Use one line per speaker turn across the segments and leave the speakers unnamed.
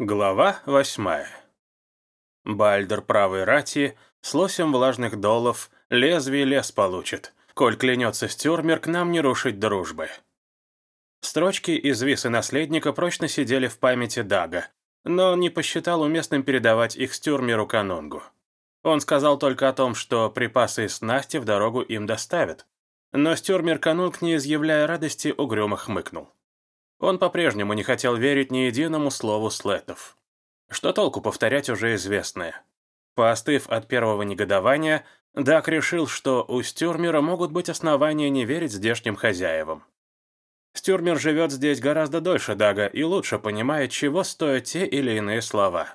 Глава восьмая. Бальдер правой рати с лосем влажных долов лезвие лес получит. Коль клянется стюрмер, к нам не рушить дружбы. Строчки из висы наследника прочно сидели в памяти Дага, но он не посчитал уместным передавать их стюрмеру канонгу. Он сказал только о том, что припасы и снасти в дорогу им доставят. Но стюрмер канунг, не изъявляя радости, угрюмо хмыкнул. Он по-прежнему не хотел верить ни единому слову слетов. Что толку повторять уже известное? Поостыв от первого негодования, Дак решил, что у Стюрмера могут быть основания не верить здешним хозяевам. Стюрмер живет здесь гораздо дольше Дага и лучше понимает, чего стоят те или иные слова.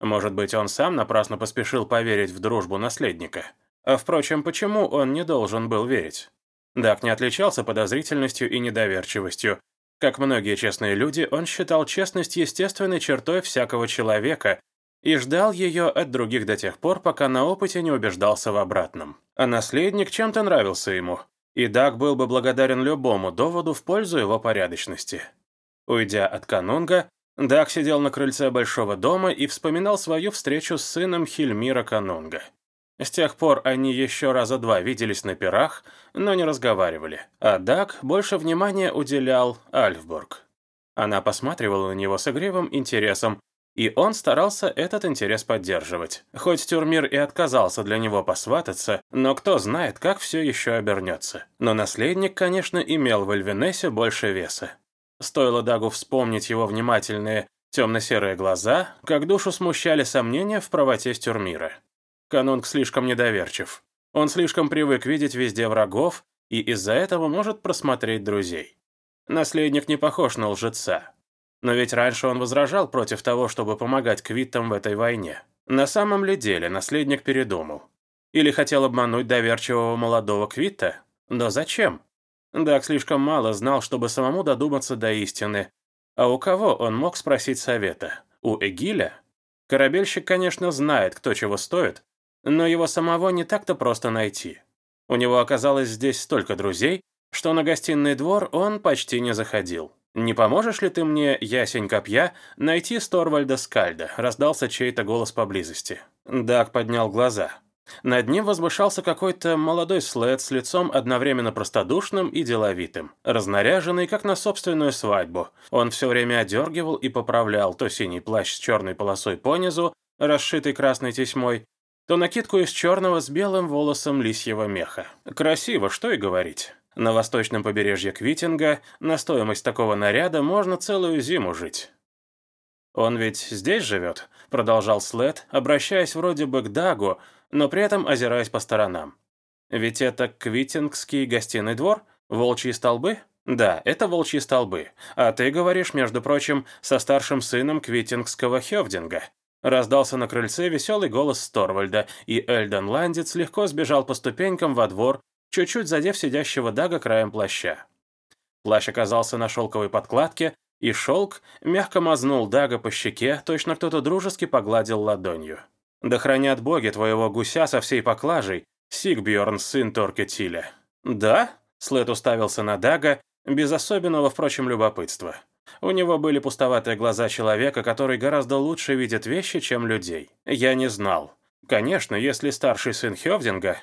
Может быть, он сам напрасно поспешил поверить в дружбу наследника. А впрочем, почему он не должен был верить? Дак не отличался подозрительностью и недоверчивостью, как многие честные люди, он считал честность естественной чертой всякого человека и ждал ее от других до тех пор, пока на опыте не убеждался в обратном. А наследник чем-то нравился ему, и Даг был бы благодарен любому доводу в пользу его порядочности. Уйдя от канунга, Даг сидел на крыльце большого дома и вспоминал свою встречу с сыном Хильмира Канунга. С тех пор они еще раза два виделись на пирах, но не разговаривали, а Даг больше внимания уделял Альфбург. Она посматривала на него с игривым интересом, и он старался этот интерес поддерживать. Хоть Тюрмир и отказался для него посвататься, но кто знает, как все еще обернется. Но наследник, конечно, имел в Эльвинесе больше веса. Стоило Дагу вспомнить его внимательные темно-серые глаза, как душу смущали сомнения в правоте Стюрмира. Канунг слишком недоверчив. Он слишком привык видеть везде врагов и из-за этого может просмотреть друзей. Наследник не похож на лжеца. Но ведь раньше он возражал против того, чтобы помогать квиттам в этой войне. На самом ли деле наследник передумал? Или хотел обмануть доверчивого молодого квитта? Но зачем? Дак слишком мало знал, чтобы самому додуматься до истины. А у кого он мог спросить совета? У Эгиля? Корабельщик, конечно, знает, кто чего стоит, но его самого не так-то просто найти. У него оказалось здесь столько друзей, что на гостиный двор он почти не заходил. «Не поможешь ли ты мне, ясень копья, найти Сторвальда Скальда?» – раздался чей-то голос поблизости. Даг поднял глаза. Над ним возвышался какой-то молодой след с лицом одновременно простодушным и деловитым, разнаряженный, как на собственную свадьбу. Он все время одергивал и поправлял то синий плащ с черной полосой понизу, расшитый красной тесьмой, то накидку из черного с белым волосом лисьего меха. Красиво, что и говорить. На восточном побережье Квитинга на стоимость такого наряда можно целую зиму жить. «Он ведь здесь живет?» — продолжал Слет, обращаясь вроде бы к Дагу, но при этом озираясь по сторонам. «Ведь это Квитингский гостиный двор? Волчьи столбы?» «Да, это волчьи столбы. А ты говоришь, между прочим, со старшим сыном Квитингского Хевдинга. Раздался на крыльце веселый голос Сторвальда, и Эльден Ландец легко сбежал по ступенькам во двор, чуть-чуть задев сидящего Дага краем плаща. Плащ оказался на шелковой подкладке, и шелк мягко мазнул Дага по щеке, точно кто-то дружески погладил ладонью. «Да хранят боги твоего гуся со всей поклажей, Сигбьорн, сын Торкетиля». «Да?» — Слет уставился на Дага, без особенного, впрочем, любопытства. У него были пустоватые глаза человека, который гораздо лучше видит вещи, чем людей. Я не знал. Конечно, если старший сын Хевдинга...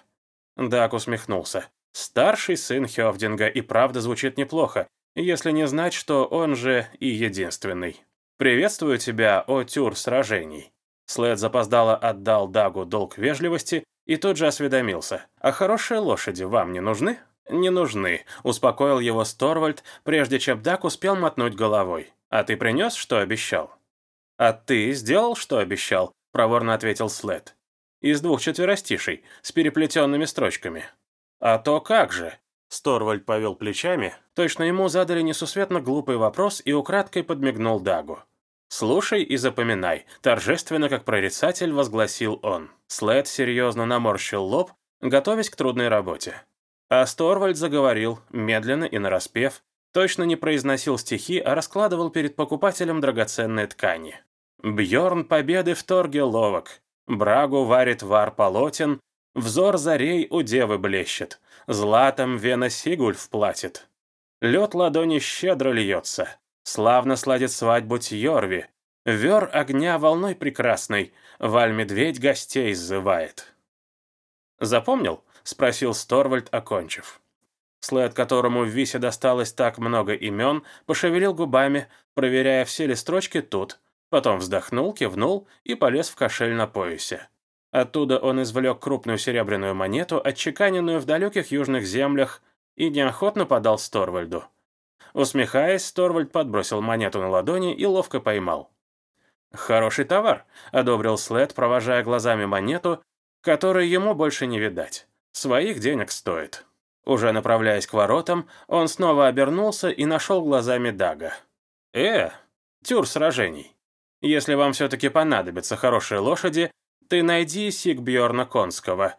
Дак усмехнулся. Старший сын Хевдинга и правда звучит неплохо, если не знать, что он же и единственный. «Приветствую тебя, о тюр сражений». След запоздало отдал Дагу долг вежливости и тут же осведомился. «А хорошие лошади вам не нужны?» «Не нужны», — успокоил его Сторвальд, прежде чем Дак успел мотнуть головой. «А ты принес, что обещал?» «А ты сделал, что обещал?» — проворно ответил След. «Из двух четверостишей, с переплетенными строчками». «А то как же?» Сторвальд повел плечами. Точно ему задали несусветно глупый вопрос и украдкой подмигнул Дагу. «Слушай и запоминай», — торжественно, как прорицатель, возгласил он. След серьезно наморщил лоб, готовясь к трудной работе. А Сторвальд заговорил, медленно и нараспев, точно не произносил стихи, а раскладывал перед покупателем драгоценные ткани. Бьорн победы в торге ловок, брагу варит вар полотен, взор зарей у девы блещет, златом вена Сигульф платит. Лед ладони щедро льется, славно сладит свадьбу Тьорви, Вер огня волной прекрасной, Валь-медведь гостей сзывает. «Запомнил?» — спросил Сторвальд, окончив. Слэд, которому в Висе досталось так много имен, пошевелил губами, проверяя, все ли строчки тут. Потом вздохнул, кивнул и полез в кошель на поясе. Оттуда он извлек крупную серебряную монету, отчеканенную в далеких южных землях, и неохотно подал Сторвальду. Усмехаясь, Сторвальд подбросил монету на ладони и ловко поймал. «Хороший товар», — одобрил Слэд, провожая глазами монету, которой ему больше не видать. «Своих денег стоит». Уже направляясь к воротам, он снова обернулся и нашел глазами Дага. «Э, тюр сражений. Если вам все-таки понадобятся хорошие лошади, ты найди Сигбьорна Конского.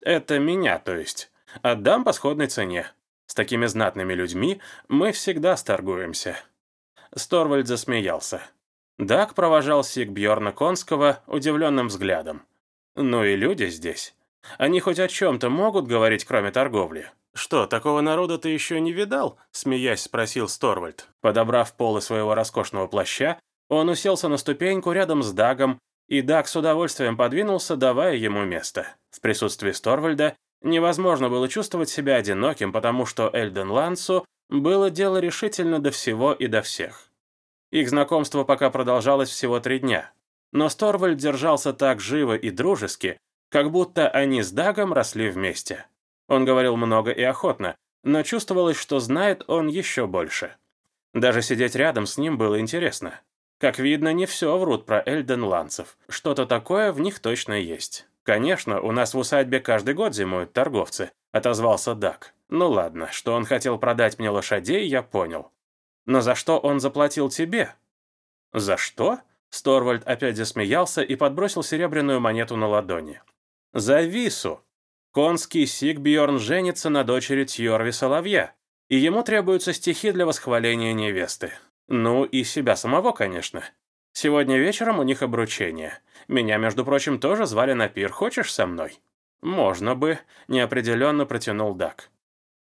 Это меня, то есть. Отдам по сходной цене. С такими знатными людьми мы всегда сторгуемся». Сторвальд засмеялся. Даг провожал Сигбьорна Конского удивленным взглядом. «Ну и люди здесь. Они хоть о чем-то могут говорить, кроме торговли?» «Что, такого народа ты еще не видал?» — смеясь спросил Сторвальд. Подобрав полы своего роскошного плаща, он уселся на ступеньку рядом с Дагом, и Даг с удовольствием подвинулся, давая ему место. В присутствии Сторвальда невозможно было чувствовать себя одиноким, потому что Эльден Лансу было дело решительно до всего и до всех. Их знакомство пока продолжалось всего три дня. Но Сторвальд держался так живо и дружески, как будто они с Дагом росли вместе. Он говорил много и охотно, но чувствовалось, что знает он еще больше. Даже сидеть рядом с ним было интересно. Как видно, не все врут про Эльден Ланцев. Что-то такое в них точно есть. «Конечно, у нас в усадьбе каждый год зимуют торговцы», — отозвался Дак. «Ну ладно, что он хотел продать мне лошадей, я понял. Но за что он заплатил тебе?» «За что?» Сторвальд опять засмеялся и подбросил серебряную монету на ладони. «За Вису. Конский Сигбьорн женится на дочери Тьорви Соловья, и ему требуются стихи для восхваления невесты. Ну и себя самого, конечно. Сегодня вечером у них обручение. Меня, между прочим, тоже звали на пир. Хочешь со мной?» «Можно бы», — неопределенно протянул Дак.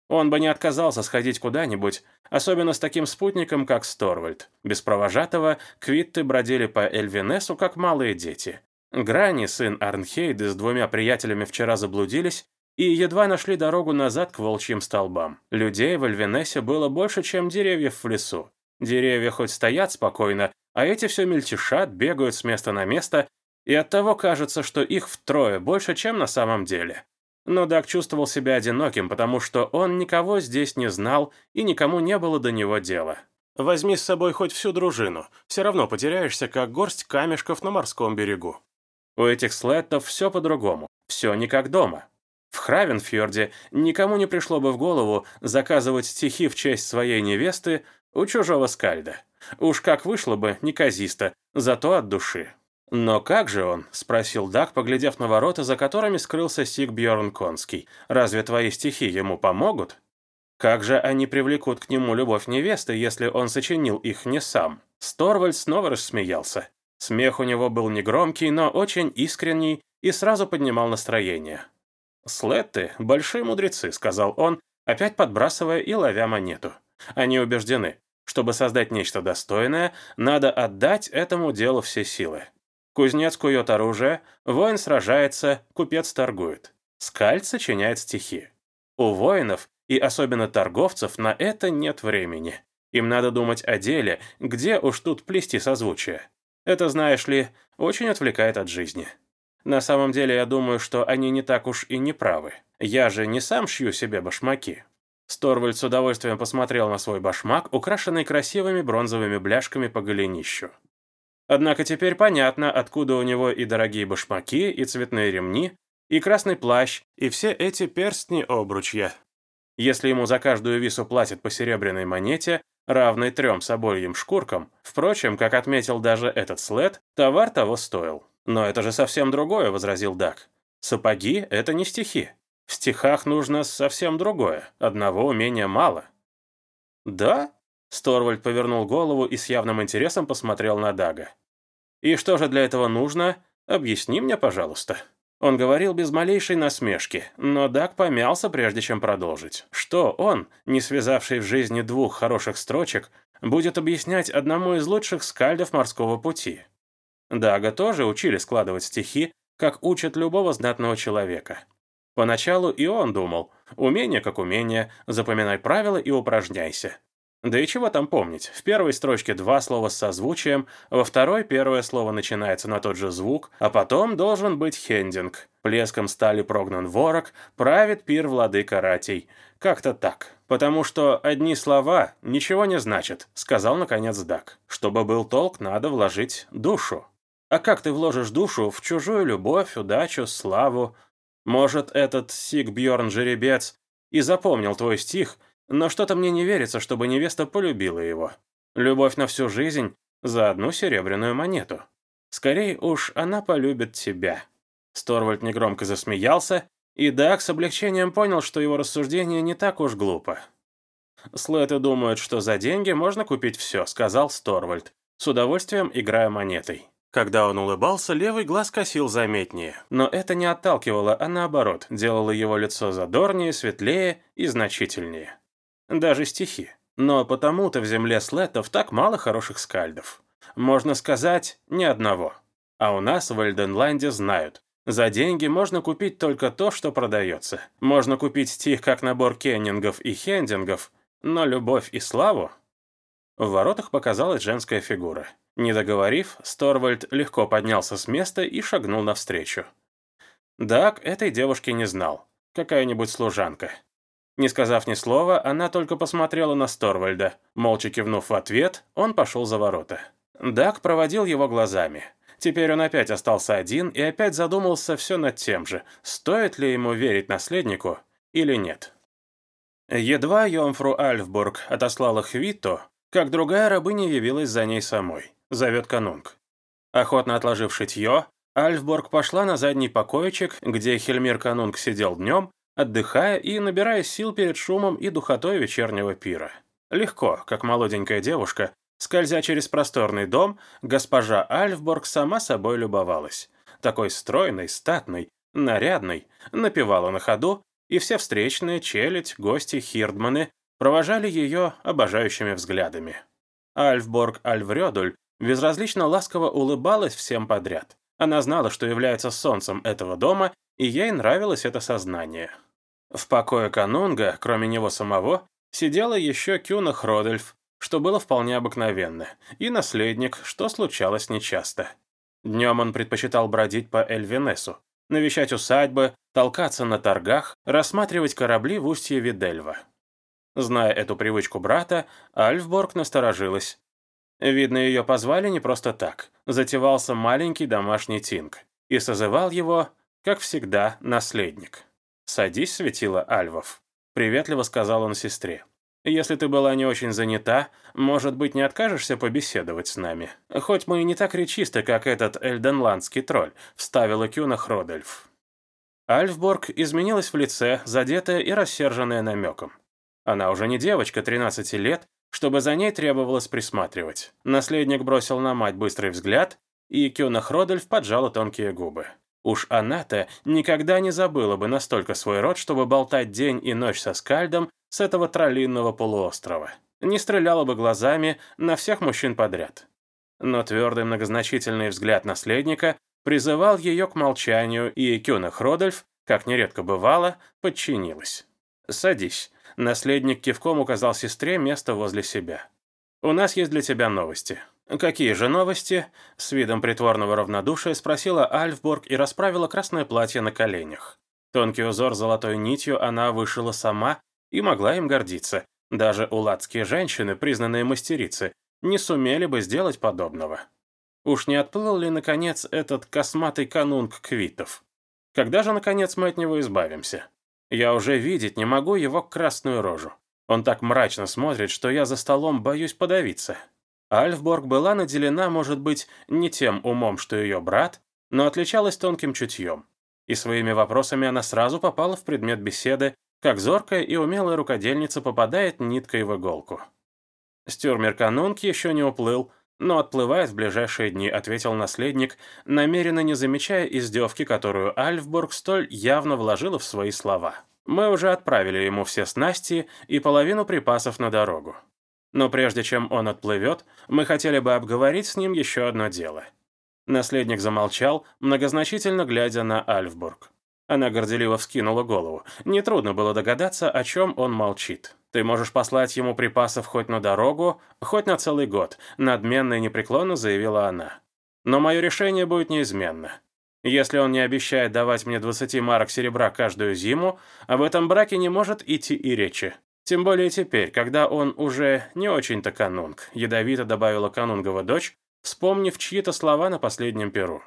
Он бы не отказался сходить куда-нибудь, особенно с таким спутником, как Сторвальд. Без провожатого Квитты бродили по Эльвинесу, как малые дети. Грани, сын Арнхейды, с двумя приятелями вчера заблудились и едва нашли дорогу назад к волчьим столбам. Людей в Эльвинесе было больше, чем деревьев в лесу. Деревья хоть стоят спокойно, а эти все мельтешат, бегают с места на место, и оттого кажется, что их втрое больше, чем на самом деле. Но Даг чувствовал себя одиноким, потому что он никого здесь не знал и никому не было до него дела. Возьми с собой хоть всю дружину, все равно потеряешься, как горсть камешков на морском берегу. У этих слеттов все по-другому, все не как дома. В Хравенфьорде никому не пришло бы в голову заказывать стихи в честь своей невесты у чужого скальда. Уж как вышло бы, неказисто, зато от души. «Но как же он?» — спросил Дак, поглядев на ворота, за которыми скрылся Сигбьерн Конский. «Разве твои стихи ему помогут?» «Как же они привлекут к нему любовь невесты, если он сочинил их не сам?» Сторвальд снова рассмеялся. Смех у него был негромкий, но очень искренний и сразу поднимал настроение. «Слетты — большие мудрецы», — сказал он, опять подбрасывая и ловя монету. «Они убеждены, чтобы создать нечто достойное, надо отдать этому делу все силы. Кузнец кует оружие, воин сражается, купец торгует. Скальд сочиняет стихи. У воинов, и особенно торговцев, на это нет времени. Им надо думать о деле, где уж тут плести созвучие. Это, знаешь ли, очень отвлекает от жизни. На самом деле, я думаю, что они не так уж и не правы. Я же не сам шью себе башмаки. Сторвальд с удовольствием посмотрел на свой башмак, украшенный красивыми бронзовыми бляшками по голенищу. Однако теперь понятно, откуда у него и дорогие башмаки, и цветные ремни, и красный плащ, и все эти перстни-обручья. Если ему за каждую вису платят по серебряной монете, равной трем собольим шкуркам, впрочем, как отметил даже этот след, товар того стоил. «Но это же совсем другое», — возразил Дак. «Сапоги — это не стихи. В стихах нужно совсем другое. Одного умения мало». «Да?» Сторвальд повернул голову и с явным интересом посмотрел на Дага. «И что же для этого нужно? Объясни мне, пожалуйста». Он говорил без малейшей насмешки, но Даг помялся, прежде чем продолжить. Что он, не связавший в жизни двух хороших строчек, будет объяснять одному из лучших скальдов морского пути. Дага тоже учили складывать стихи, как учат любого знатного человека. Поначалу и он думал, умение как умение, запоминай правила и упражняйся. Да и чего там помнить, в первой строчке два слова с созвучием, во второй первое слово начинается на тот же звук, а потом должен быть хендинг. Плеском стали прогнан ворог, правит пир владыка ратей. Как-то так. Потому что одни слова ничего не значат, сказал наконец Дак. Чтобы был толк, надо вложить душу. А как ты вложишь душу в чужую любовь, удачу, славу? Может, этот Сигбьорн жеребец и запомнил твой стих, но что-то мне не верится, чтобы невеста полюбила его. Любовь на всю жизнь за одну серебряную монету. Скорее уж, она полюбит тебя». Сторвальд негромко засмеялся, и Даг с облегчением понял, что его рассуждение не так уж глупо. «Слэты думают, что за деньги можно купить все», — сказал Сторвальд, с удовольствием играя монетой. Когда он улыбался, левый глаз косил заметнее. Но это не отталкивало, а наоборот, делало его лицо задорнее, светлее и значительнее. Даже стихи. Но потому-то в земле слетов так мало хороших скальдов. Можно сказать, ни одного. А у нас в Эльденланде знают. За деньги можно купить только то, что продается. Можно купить стих как набор кеннингов и хендингов, но любовь и славу... В воротах показалась женская фигура. Не договорив, Сторвальд легко поднялся с места и шагнул навстречу. Даг этой девушки не знал. Какая-нибудь служанка. Не сказав ни слова, она только посмотрела на Сторвальда. Молча кивнув в ответ, он пошел за ворота. Даг проводил его глазами. Теперь он опять остался один и опять задумался все над тем же, стоит ли ему верить наследнику или нет. Едва Йомфру Альфбург отослала Хвитто, как другая рабыня явилась за ней самой зовет канунг. Охотно отложив шитье, Альфборг пошла на задний покоечек, где Хельмир Канунг сидел днем, отдыхая и набирая сил перед шумом и духотой вечернего пира. Легко, как молоденькая девушка, скользя через просторный дом, госпожа Альфборг сама собой любовалась. Такой стройной, статной, нарядной, напевала на ходу, и все встречные, челядь, гости, хирдманы провожали ее обожающими взглядами. Альфборг Альврёдуль безразлично ласково улыбалась всем подряд. Она знала, что является солнцем этого дома, и ей нравилось это сознание. В покое канунга, кроме него самого, сидела еще Кюна Хродельф, что было вполне обыкновенно, и наследник, что случалось нечасто. Днем он предпочитал бродить по Эльвенесу, навещать усадьбы, толкаться на торгах, рассматривать корабли в устье Видельва. Зная эту привычку брата, Альфборг насторожилась. Видно, ее позвали не просто так. Затевался маленький домашний тинг. И созывал его, как всегда, наследник. «Садись, светила Альвов», — приветливо сказал он сестре. «Если ты была не очень занята, может быть, не откажешься побеседовать с нами? Хоть мы и не так речисты, как этот эльденландский тролль», — вставила Кюна Хродельф. Альфборг изменилась в лице, задетая и рассерженная намеком. Она уже не девочка 13 лет, чтобы за ней требовалось присматривать. Наследник бросил на мать быстрый взгляд, и Кёна Хродельф поджала тонкие губы. Уж она-то никогда не забыла бы настолько свой род, чтобы болтать день и ночь со скальдом с этого троллинного полуострова. Не стреляла бы глазами на всех мужчин подряд. Но твердый многозначительный взгляд наследника призывал ее к молчанию, и Кюна Хродельф, как нередко бывало, подчинилась. «Садись», Наследник кивком указал сестре место возле себя. «У нас есть для тебя новости». «Какие же новости?» С видом притворного равнодушия спросила Альфборг и расправила красное платье на коленях. Тонкий узор золотой нитью она вышила сама и могла им гордиться. Даже уладские женщины, признанные мастерицы, не сумели бы сделать подобного. Уж не отплыл ли, наконец, этот косматый канунг квитов? Когда же, наконец, мы от него избавимся? Я уже видеть не могу его красную рожу. Он так мрачно смотрит, что я за столом боюсь подавиться. Альфборг была наделена, может быть, не тем умом, что ее брат, но отличалась тонким чутьем. И своими вопросами она сразу попала в предмет беседы, как зоркая и умелая рукодельница попадает ниткой в иголку. Стюрмер Канунг еще не уплыл, но отплывает в ближайшие дни», — ответил наследник, намеренно не замечая издевки, которую Альфбург столь явно вложила в свои слова. «Мы уже отправили ему все снасти и половину припасов на дорогу. Но прежде чем он отплывет, мы хотели бы обговорить с ним еще одно дело». Наследник замолчал, многозначительно глядя на Альфбург. Она горделиво вскинула голову. Нетрудно было догадаться, о чем он молчит. Ты можешь послать ему припасов хоть на дорогу, хоть на целый год, надменно и непреклонно заявила она. Но мое решение будет неизменно. Если он не обещает давать мне 20 марок серебра каждую зиму, об этом браке не может идти и речи. Тем более теперь, когда он уже не очень-то канунг, ядовито добавила канунгова дочь, вспомнив чьи-то слова на последнем перу.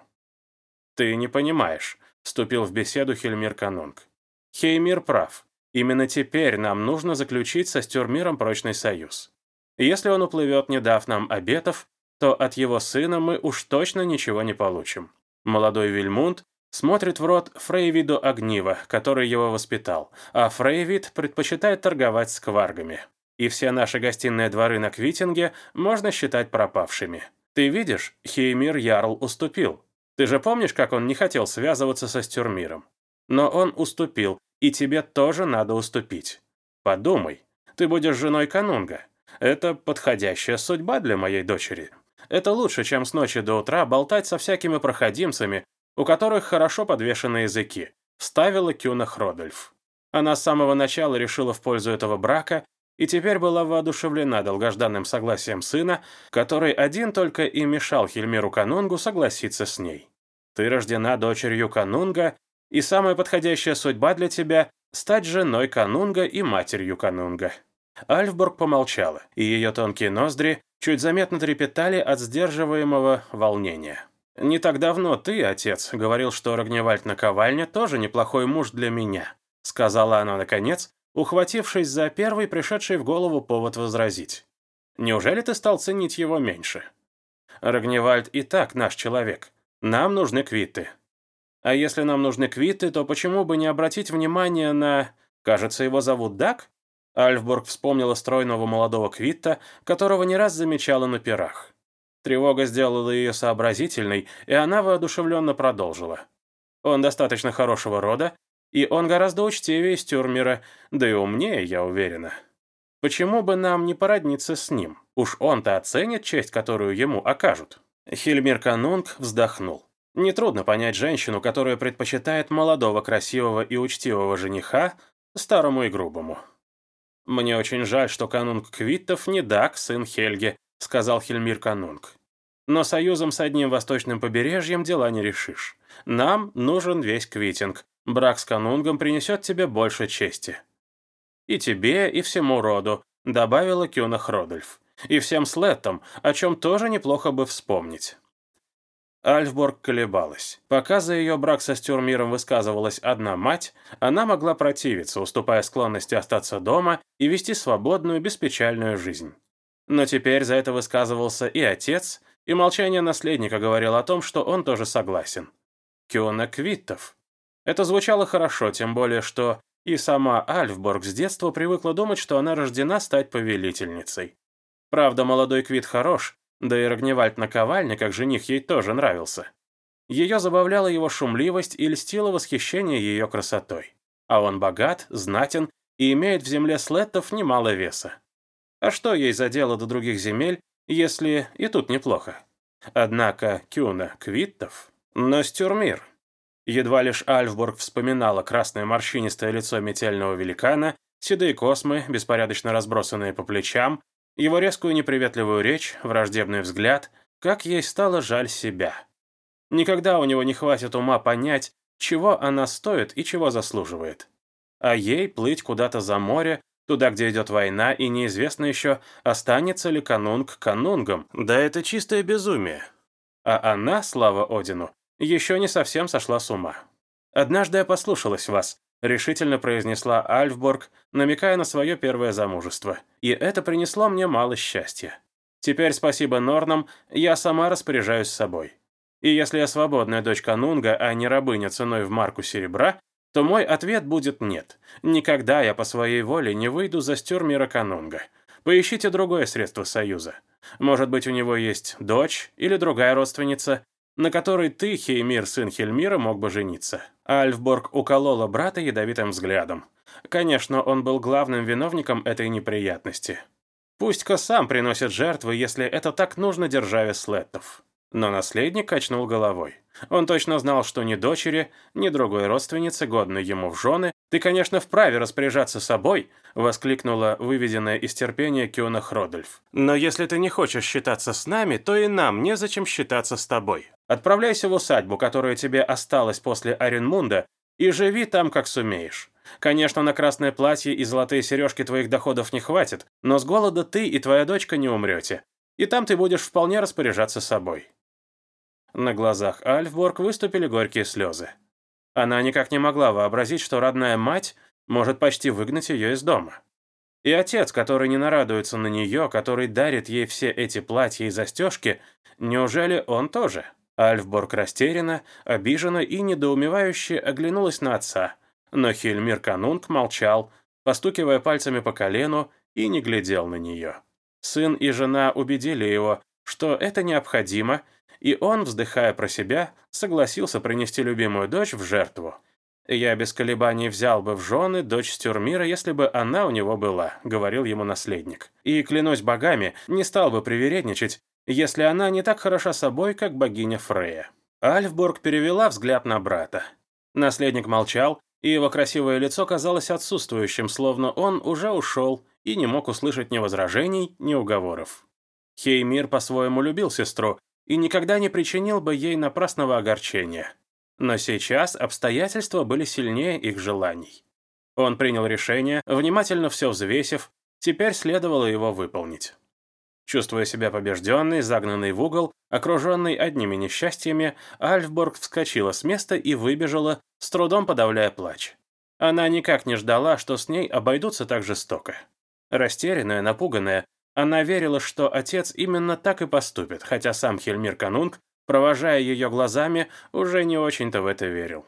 «Ты не понимаешь», — вступил в беседу Хельмир Канунг. «Хеймир прав. Именно теперь нам нужно заключить со Стюрмиром прочный союз. Если он уплывет, не дав нам обетов, то от его сына мы уж точно ничего не получим. Молодой Вильмунд смотрит в рот Фрейвиду Огнива, который его воспитал, а Фрейвид предпочитает торговать с кваргами. И все наши гостиные дворы на Квитинге можно считать пропавшими. Ты видишь, Хеймир Ярл уступил. Ты же помнишь, как он не хотел связываться со Стюрмиром? Но он уступил, и тебе тоже надо уступить. Подумай, ты будешь женой Канунга. Это подходящая судьба для моей дочери. Это лучше, чем с ночи до утра болтать со всякими проходимцами, у которых хорошо подвешены языки», — вставила Кюна Хродольф. Она с самого начала решила в пользу этого брака и теперь была воодушевлена долгожданным согласием сына, который один только и мешал Хельмиру Канунгу согласиться с ней. «Ты рождена дочерью Канунга, и самая подходящая судьба для тебя — стать женой Канунга и матерью Канунга». Альфбург помолчала, и ее тонкие ноздри чуть заметно трепетали от сдерживаемого волнения. «Не так давно ты, отец, говорил, что Рогневальд наковальня тоже неплохой муж для меня», сказала она наконец, ухватившись за первый пришедший в голову повод возразить. «Неужели ты стал ценить его меньше?» «Рогневальд и так наш человек. Нам нужны квиты». «А если нам нужны квиты, то почему бы не обратить внимание на... Кажется, его зовут Дак?» Альфбург вспомнила стройного молодого Квитта, которого не раз замечала на пирах. Тревога сделала ее сообразительной, и она воодушевленно продолжила. Он достаточно хорошего рода, и он гораздо учтивее Стюрмера, да и умнее, я уверена. Почему бы нам не породниться с ним? Уж он-то оценит честь, которую ему окажут. Хильмир Канунг вздохнул. Нетрудно понять женщину, которая предпочитает молодого, красивого и учтивого жениха старому и грубому. «Мне очень жаль, что канунг Квиттов не Дак, сын Хельги», — сказал Хельмир Канунг. «Но союзом с одним восточным побережьем дела не решишь. Нам нужен весь Квитинг. Брак с Канунгом принесет тебе больше чести». «И тебе, и всему роду», — добавила Кюна Хродольф. «И всем слеттам, о чем тоже неплохо бы вспомнить». Альфборг колебалась. Пока за ее брак со Стюрмиром высказывалась одна мать, она могла противиться, уступая склонности остаться дома и вести свободную, беспечальную жизнь. Но теперь за это высказывался и отец, и молчание наследника говорило о том, что он тоже согласен. Киона Квиттов. Это звучало хорошо, тем более, что и сама Альфборг с детства привыкла думать, что она рождена стать повелительницей. Правда, молодой Квит хорош, да и Рогневальд наковальня, как жених, ей тоже нравился. Ее забавляла его шумливость и льстило восхищение ее красотой. А он богат, знатен и имеет в земле слеттов немало веса. А что ей за дело до других земель, если и тут неплохо? Однако Кюна Квиттов, но Стюрмир. Едва лишь Альфбург вспоминала красное морщинистое лицо метельного великана, седые космы, беспорядочно разбросанные по плечам, его резкую неприветливую речь, враждебный взгляд, как ей стало жаль себя. Никогда у него не хватит ума понять, чего она стоит и чего заслуживает. А ей плыть куда-то за море, туда, где идет война, и неизвестно еще, останется ли канунг канунгом. Да это чистое безумие. А она, слава Одину, еще не совсем сошла с ума. «Однажды я послушалась вас», — решительно произнесла Альфборг, намекая на свое первое замужество. «И это принесло мне мало счастья. Теперь, спасибо Норнам, я сама распоряжаюсь собой. И если я свободная дочь Канунга, а не рабыня ценой в марку серебра, то мой ответ будет «нет». Никогда я по своей воле не выйду за стюрмира Канунга. Поищите другое средство союза. Может быть, у него есть дочь или другая родственница, на которой ты, Хеймир, сын Хельмира, мог бы жениться. Альфборг уколола брата ядовитым взглядом. Конечно, он был главным виновником этой неприятности. Пусть-ка сам приносит жертвы, если это так нужно державе Слеттов. Но наследник качнул головой. Он точно знал, что ни дочери, ни другой родственницы годны ему в жены. «Ты, конечно, вправе распоряжаться собой», — воскликнула выведенная из терпения Киона Хродольф. «Но если ты не хочешь считаться с нами, то и нам незачем считаться с тобой. Отправляйся в усадьбу, которая тебе осталась после Аренмунда, и живи там, как сумеешь. Конечно, на красное платье и золотые сережки твоих доходов не хватит, но с голода ты и твоя дочка не умрете, и там ты будешь вполне распоряжаться собой». На глазах Альфборг выступили горькие слезы. Она никак не могла вообразить, что родная мать может почти выгнать ее из дома. И отец, который не нарадуется на нее, который дарит ей все эти платья и застежки, неужели он тоже? Альфборг растерянно, обиженно и недоумевающе оглянулась на отца, но Хельмир Канунг молчал, постукивая пальцами по колену, и не глядел на нее. Сын и жена убедили его, что это необходимо, и он, вздыхая про себя, согласился принести любимую дочь в жертву. «Я без колебаний взял бы в жены дочь Стюрмира, если бы она у него была», — говорил ему наследник. «И, клянусь богами, не стал бы привередничать, если она не так хороша собой, как богиня Фрея». Альфборг перевела взгляд на брата. Наследник молчал, и его красивое лицо казалось отсутствующим, словно он уже ушел и не мог услышать ни возражений, ни уговоров. Хеймир по-своему любил сестру, и никогда не причинил бы ей напрасного огорчения. Но сейчас обстоятельства были сильнее их желаний. Он принял решение, внимательно все взвесив, теперь следовало его выполнить. Чувствуя себя побежденной, загнанной в угол, окруженной одними несчастьями, Альфборг вскочила с места и выбежала, с трудом подавляя плач. Она никак не ждала, что с ней обойдутся так жестоко. Растерянная, напуганная, она верила, что отец именно так и поступит, хотя сам Хельмир Канунг, провожая ее глазами, уже не очень-то в это верил.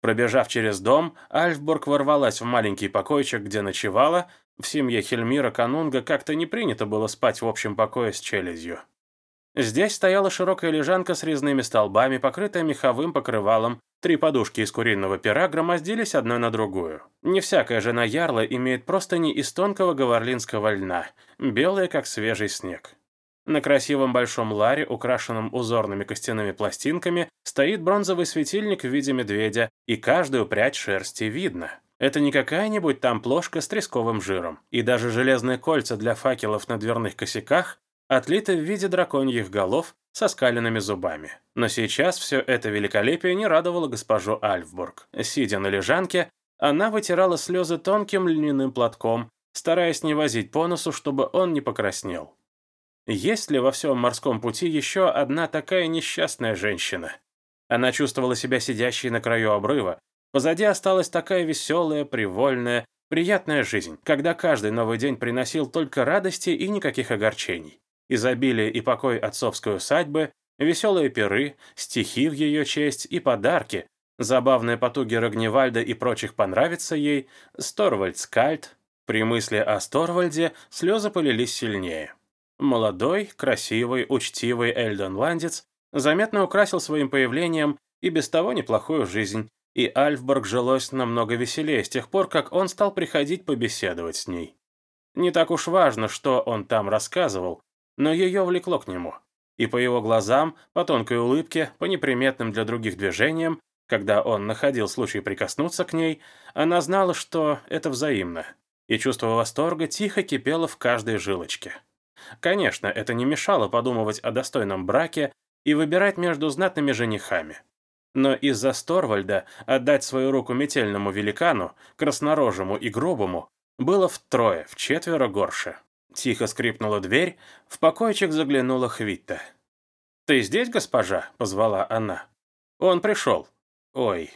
Пробежав через дом, Альфбург ворвалась в маленький покойчик, где ночевала. В семье Хельмира Канунга как-то не принято было спать в общем покое с челядью. Здесь стояла широкая лежанка с резными столбами, покрытая меховым покрывалом, Три подушки из куриного пера громоздились одна на другую. Не всякая жена ярла имеет простыни из тонкого говорлинского льна, белые, как свежий снег. На красивом большом ларе, украшенном узорными костяными пластинками, стоит бронзовый светильник в виде медведя, и каждую прядь шерсти видно. Это не какая-нибудь там плошка с тресковым жиром. И даже железные кольца для факелов на дверных косяках отлиты в виде драконьих голов со скаленными зубами. Но сейчас все это великолепие не радовало госпожу Альфбург. Сидя на лежанке, она вытирала слезы тонким льняным платком, стараясь не возить по носу, чтобы он не покраснел. Есть ли во всем морском пути еще одна такая несчастная женщина? Она чувствовала себя сидящей на краю обрыва. Позади осталась такая веселая, привольная, приятная жизнь, когда каждый новый день приносил только радости и никаких огорчений изобилие и покой отцовской усадьбы, веселые пиры, стихи в ее честь и подарки, забавные потуги Рогневальда и прочих понравится ей, Сторвальд Скальд. При мысли о Сторвальде слезы полились сильнее. Молодой, красивый, учтивый Эльдонландец заметно украсил своим появлением и без того неплохую жизнь, и Альфборг жилось намного веселее с тех пор, как он стал приходить побеседовать с ней. Не так уж важно, что он там рассказывал, но ее влекло к нему. И по его глазам, по тонкой улыбке, по неприметным для других движениям, когда он находил случай прикоснуться к ней, она знала, что это взаимно, и чувство восторга тихо кипело в каждой жилочке. Конечно, это не мешало подумывать о достойном браке и выбирать между знатными женихами. Но из-за Сторвальда отдать свою руку метельному великану, краснорожему и грубому, было втрое, вчетверо горше. Тихо скрипнула дверь, в покойчик заглянула Хвитта. «Ты здесь, госпожа?» — позвала она. «Он пришел». «Ой».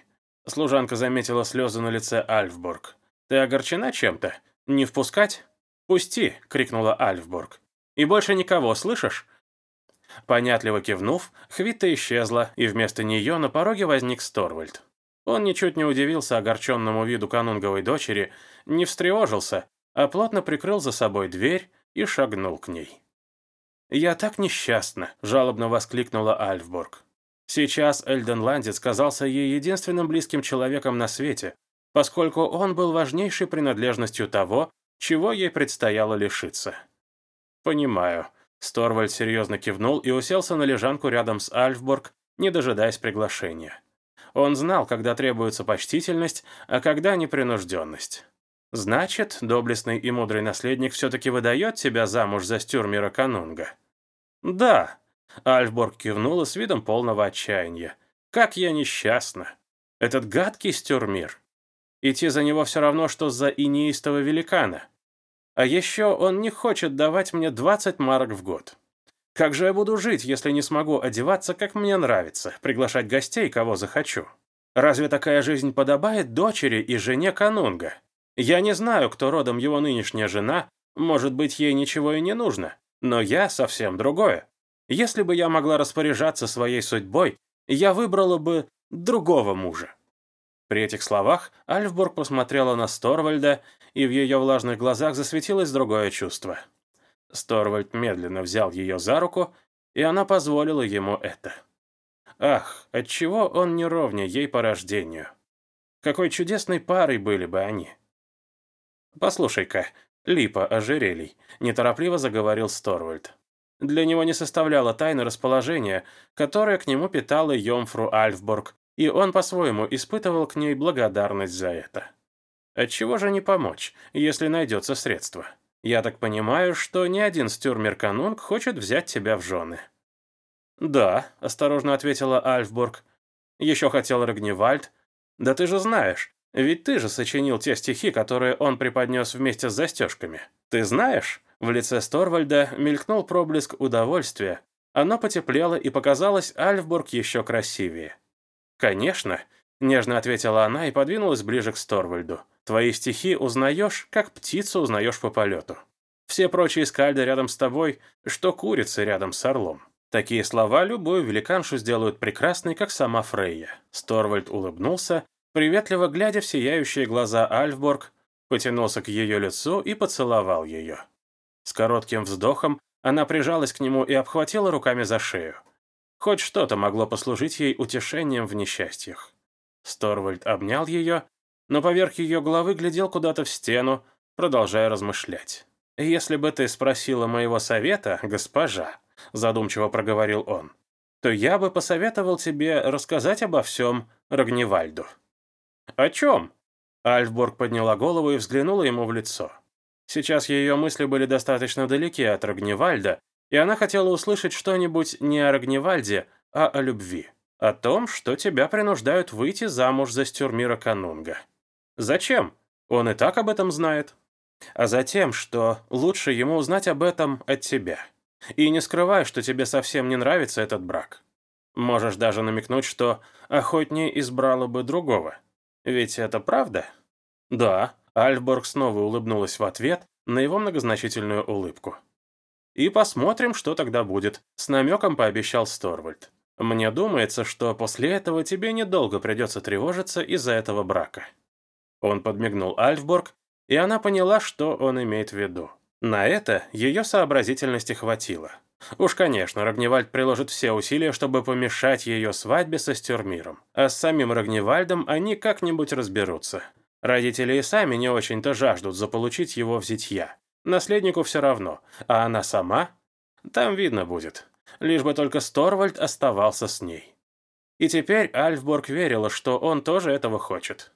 Служанка заметила слезы на лице Альфбург. «Ты огорчена чем-то? Не впускать?» «Пусти!» — крикнула Альфбург. «И больше никого, слышишь?» Понятливо кивнув, Хвитта исчезла, и вместо нее на пороге возник Сторвальд. Он ничуть не удивился огорченному виду канунговой дочери, не встревожился, а плотно прикрыл за собой дверь и шагнул к ней. «Я так несчастна!» – жалобно воскликнула Альфборг. Сейчас Эльденландец казался ей единственным близким человеком на свете, поскольку он был важнейшей принадлежностью того, чего ей предстояло лишиться. «Понимаю». Сторвальд серьезно кивнул и уселся на лежанку рядом с Альфборг, не дожидаясь приглашения. Он знал, когда требуется почтительность, а когда непринужденность. Значит, доблестный и мудрый наследник все-таки выдает тебя замуж за Стюрмера Канунга? Да. Альфборг кивнула с видом полного отчаяния. Как я несчастна. Этот гадкий Стюрмир. Идти за него все равно, что за инеистого великана. А еще он не хочет давать мне 20 марок в год. Как же я буду жить, если не смогу одеваться, как мне нравится, приглашать гостей, кого захочу? Разве такая жизнь подобает дочери и жене Канунга? Я не знаю, кто родом его нынешняя жена, может быть, ей ничего и не нужно, но я совсем другое. Если бы я могла распоряжаться своей судьбой, я выбрала бы другого мужа. При этих словах Альфбург посмотрела на Сторвальда, и в ее влажных глазах засветилось другое чувство. Сторвальд медленно взял ее за руку, и она позволила ему это. Ах, отчего он не ровня ей по рождению? Какой чудесной парой были бы они. «Послушай-ка, липа ожерелий», — неторопливо заговорил Сторвальд. Для него не составляло тайны расположения, которое к нему питала Йомфру Альфборг, и он по-своему испытывал к ней благодарность за это. Отчего же не помочь, если найдется средство? Я так понимаю, что ни один стюрмер-канунг хочет взять тебя в жены». «Да», — осторожно ответила Альфборг. «Еще хотел Рагневальд. Да ты же знаешь, ведь ты же сочинил те стихи, которые он преподнес вместе с застежками. Ты знаешь?» В лице Сторвальда мелькнул проблеск удовольствия. Оно потеплело и показалось Альфбург еще красивее. «Конечно», — нежно ответила она и подвинулась ближе к Сторвальду. Твои стихи узнаешь, как птицу узнаешь по полету. Все прочие скальды рядом с тобой, что курицы рядом с орлом. Такие слова любую великаншу сделают прекрасной, как сама Фрейя. Сторвальд улыбнулся, приветливо глядя в сияющие глаза Альфборг, потянулся к ее лицу и поцеловал ее. С коротким вздохом она прижалась к нему и обхватила руками за шею. Хоть что-то могло послужить ей утешением в несчастьях. Сторвальд обнял ее но поверх ее головы глядел куда-то в стену, продолжая размышлять. «Если бы ты спросила моего совета, госпожа», — задумчиво проговорил он, «то я бы посоветовал тебе рассказать обо всем Рагневальду». «О чем?» Альфборг подняла голову и взглянула ему в лицо. Сейчас ее мысли были достаточно далеки от Рагневальда, и она хотела услышать что-нибудь не о Рагневальде, а о любви. О том, что тебя принуждают выйти замуж за Стюрмира Канунга. Зачем? Он и так об этом знает. А затем, что лучше ему узнать об этом от тебя. И не скрывай, что тебе совсем не нравится этот брак. Можешь даже намекнуть, что охотнее избрала бы другого. Ведь это правда? Да, Альфборг снова улыбнулась в ответ на его многозначительную улыбку. «И посмотрим, что тогда будет», — с намеком пообещал Сторвальд. «Мне думается, что после этого тебе недолго придется тревожиться из-за этого брака». Он подмигнул Альфборг, и она поняла, что он имеет в виду. На это ее сообразительности хватило. Уж, конечно, Рагневальд приложит все усилия, чтобы помешать ее свадьбе со Стюрмиром. А с самим Рагневальдом они как-нибудь разберутся. Родители и сами не очень-то жаждут заполучить его в зятья. Наследнику все равно, а она сама? Там видно будет. Лишь бы только Сторвальд оставался с ней. И теперь Альфборг верила, что он тоже этого хочет.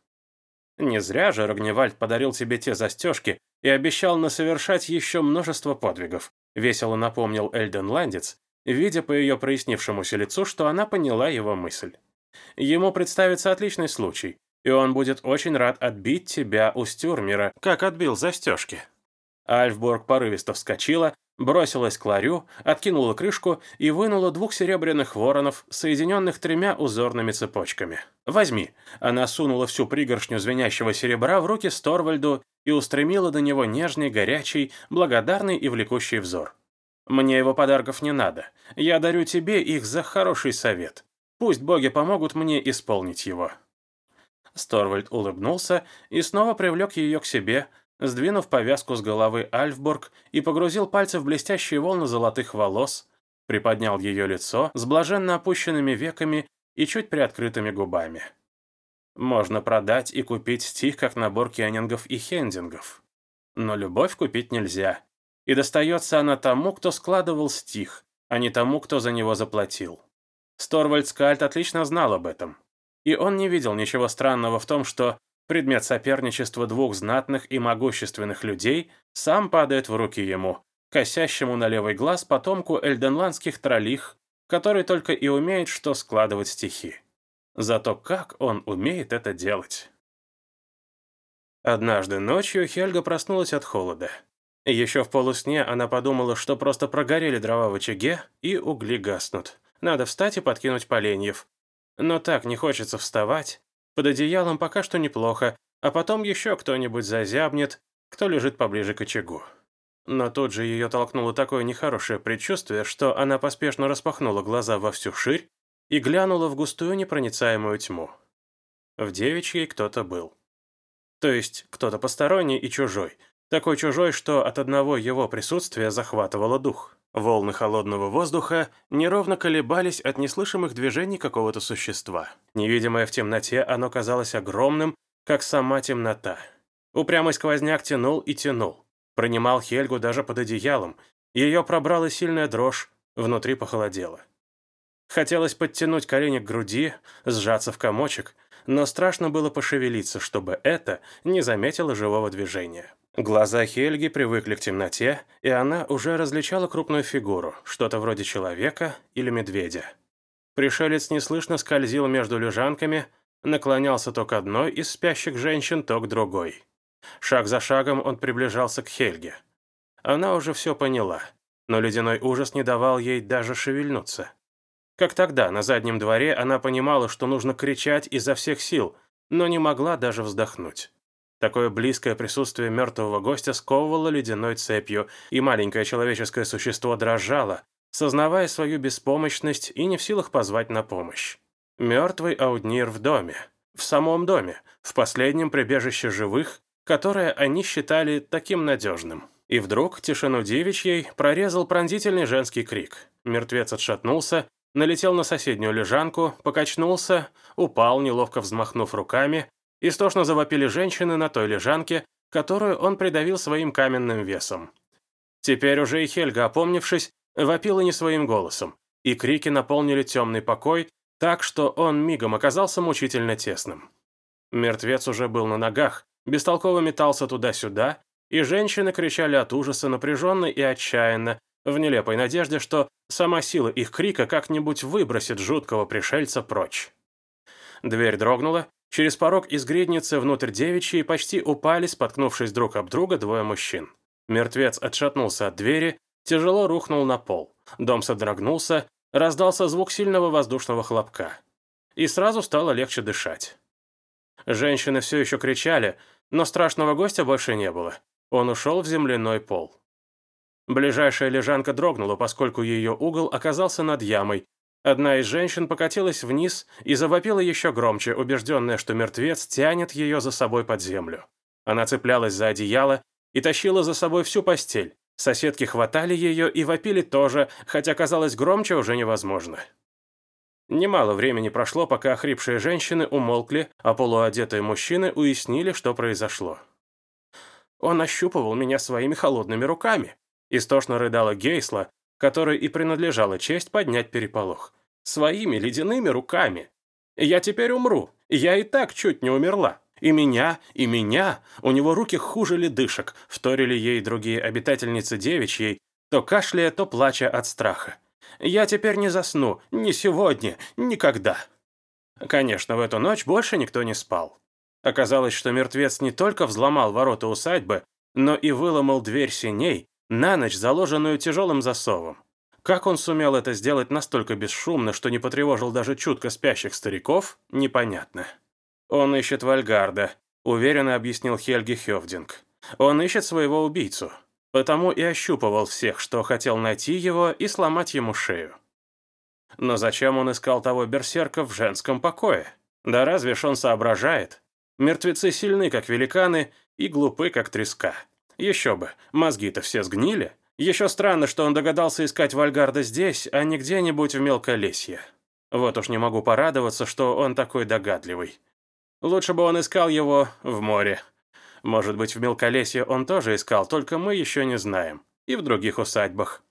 Не зря же Рогневальд подарил тебе те застежки и обещал насовершать еще множество подвигов, весело напомнил Эльден Ландец, видя по ее прояснившемуся лицу, что она поняла его мысль. Ему представится отличный случай, и он будет очень рад отбить тебя у Стюрмера, как отбил застежки. Альфборг порывисто вскочила, бросилась к ларю, откинула крышку и вынула двух серебряных воронов, соединенных тремя узорными цепочками. «Возьми». Она сунула всю пригоршню звенящего серебра в руки Сторвальду и устремила до него нежный, горячий, благодарный и влекущий взор. «Мне его подарков не надо. Я дарю тебе их за хороший совет. Пусть боги помогут мне исполнить его». Сторвальд улыбнулся и снова привлек ее к себе, сдвинув повязку с головы Альфборг и погрузил пальцы в блестящие волны золотых волос, приподнял ее лицо с блаженно опущенными веками и чуть приоткрытыми губами. Можно продать и купить стих как набор кеннингов и хендингов. Но любовь купить нельзя. И достается она тому, кто складывал стих, а не тому, кто за него заплатил. Сторвальд Скальд отлично знал об этом. И он не видел ничего странного в том, что предмет соперничества двух знатных и могущественных людей сам падает в руки ему, косящему на левый глаз потомку эльденландских троллих, который только и умеет что складывать стихи. Зато как он умеет это делать? Однажды ночью Хельга проснулась от холода. Еще в полусне она подумала, что просто прогорели дрова в очаге, и угли гаснут. Надо встать и подкинуть поленьев. Но так не хочется вставать. Под одеялом пока что неплохо, а потом еще кто-нибудь зазябнет, кто лежит поближе к очагу. Но тут же ее толкнуло такое нехорошее предчувствие, что она поспешно распахнула глаза во всю ширь и глянула в густую непроницаемую тьму. В девичьей кто-то был. То есть кто-то посторонний и чужой, такой чужой, что от одного его присутствия захватывало дух. Волны холодного воздуха неровно колебались от неслышимых движений какого-то существа. Невидимое в темноте, оно казалось огромным, как сама темнота. Упрямый сквозняк тянул и тянул. Пронимал Хельгу даже под одеялом. Ее пробрала сильная дрожь, внутри похолодело. Хотелось подтянуть колени к груди, сжаться в комочек, но страшно было пошевелиться, чтобы это не заметило живого движения. Глаза Хельги привыкли к темноте, и она уже различала крупную фигуру, что-то вроде человека или медведя. Пришелец неслышно скользил между лежанками, наклонялся то к одной из спящих женщин, то к другой. Шаг за шагом он приближался к Хельге. Она уже все поняла, но ледяной ужас не давал ей даже шевельнуться. Как тогда, на заднем дворе, она понимала, что нужно кричать изо всех сил, но не могла даже вздохнуть. Такое близкое присутствие мертвого гостя сковывало ледяной цепью, и маленькое человеческое существо дрожало, сознавая свою беспомощность и не в силах позвать на помощь. Мертвый Ауднир в доме, в самом доме, в последнем прибежище живых, которое они считали таким надежным. И вдруг тишину девичьей прорезал пронзительный женский крик. Мертвец отшатнулся, налетел на соседнюю лежанку, покачнулся, упал, неловко взмахнув руками, Истошно завопили женщины на той лежанке, которую он придавил своим каменным весом. Теперь уже и Хельга, опомнившись, вопила не своим голосом, и крики наполнили темный покой, так что он мигом оказался мучительно тесным. Мертвец уже был на ногах, бестолково метался туда-сюда, и женщины кричали от ужаса напряженно и отчаянно, в нелепой надежде, что сама сила их крика как-нибудь выбросит жуткого пришельца прочь. Дверь дрогнула, Через порог из гридницы внутрь девичьей почти упали, споткнувшись друг об друга, двое мужчин. Мертвец отшатнулся от двери, тяжело рухнул на пол. Дом содрогнулся, раздался звук сильного воздушного хлопка. И сразу стало легче дышать. Женщины все еще кричали, но страшного гостя больше не было. Он ушел в земляной пол. Ближайшая лежанка дрогнула, поскольку ее угол оказался над ямой, Одна из женщин покатилась вниз и завопила еще громче, убежденная, что мертвец тянет ее за собой под землю. Она цеплялась за одеяло и тащила за собой всю постель. Соседки хватали ее и вопили тоже, хотя казалось громче уже невозможно. Немало времени прошло, пока охрипшие женщины умолкли, а полуодетые мужчины уяснили, что произошло. «Он ощупывал меня своими холодными руками», — истошно рыдала Гейсла, которой и принадлежала честь поднять переполох. Своими ледяными руками. Я теперь умру. Я и так чуть не умерла. И меня, и меня. У него руки хуже ледышек, вторили ей другие обитательницы девичьей, то кашляя, то плача от страха. Я теперь не засну, ни сегодня, никогда. Конечно, в эту ночь больше никто не спал. Оказалось, что мертвец не только взломал ворота усадьбы, но и выломал дверь синей, на ночь заложенную тяжелым засовом. Как он сумел это сделать настолько бесшумно, что не потревожил даже чутко спящих стариков, непонятно. «Он ищет Вальгарда», — уверенно объяснил Хельги Хевдинг. «Он ищет своего убийцу, потому и ощупывал всех, что хотел найти его и сломать ему шею. Но зачем он искал того берсерка в женском покое? Да разве ж он соображает? Мертвецы сильны, как великаны, и глупы, как треска. Еще бы, мозги-то все сгнили. Еще странно, что он догадался искать Вальгарда здесь, а не где-нибудь в Мелколесье. Вот уж не могу порадоваться, что он такой догадливый. Лучше бы он искал его в море. Может быть, в Мелколесье он тоже искал, только мы еще не знаем. И в других усадьбах.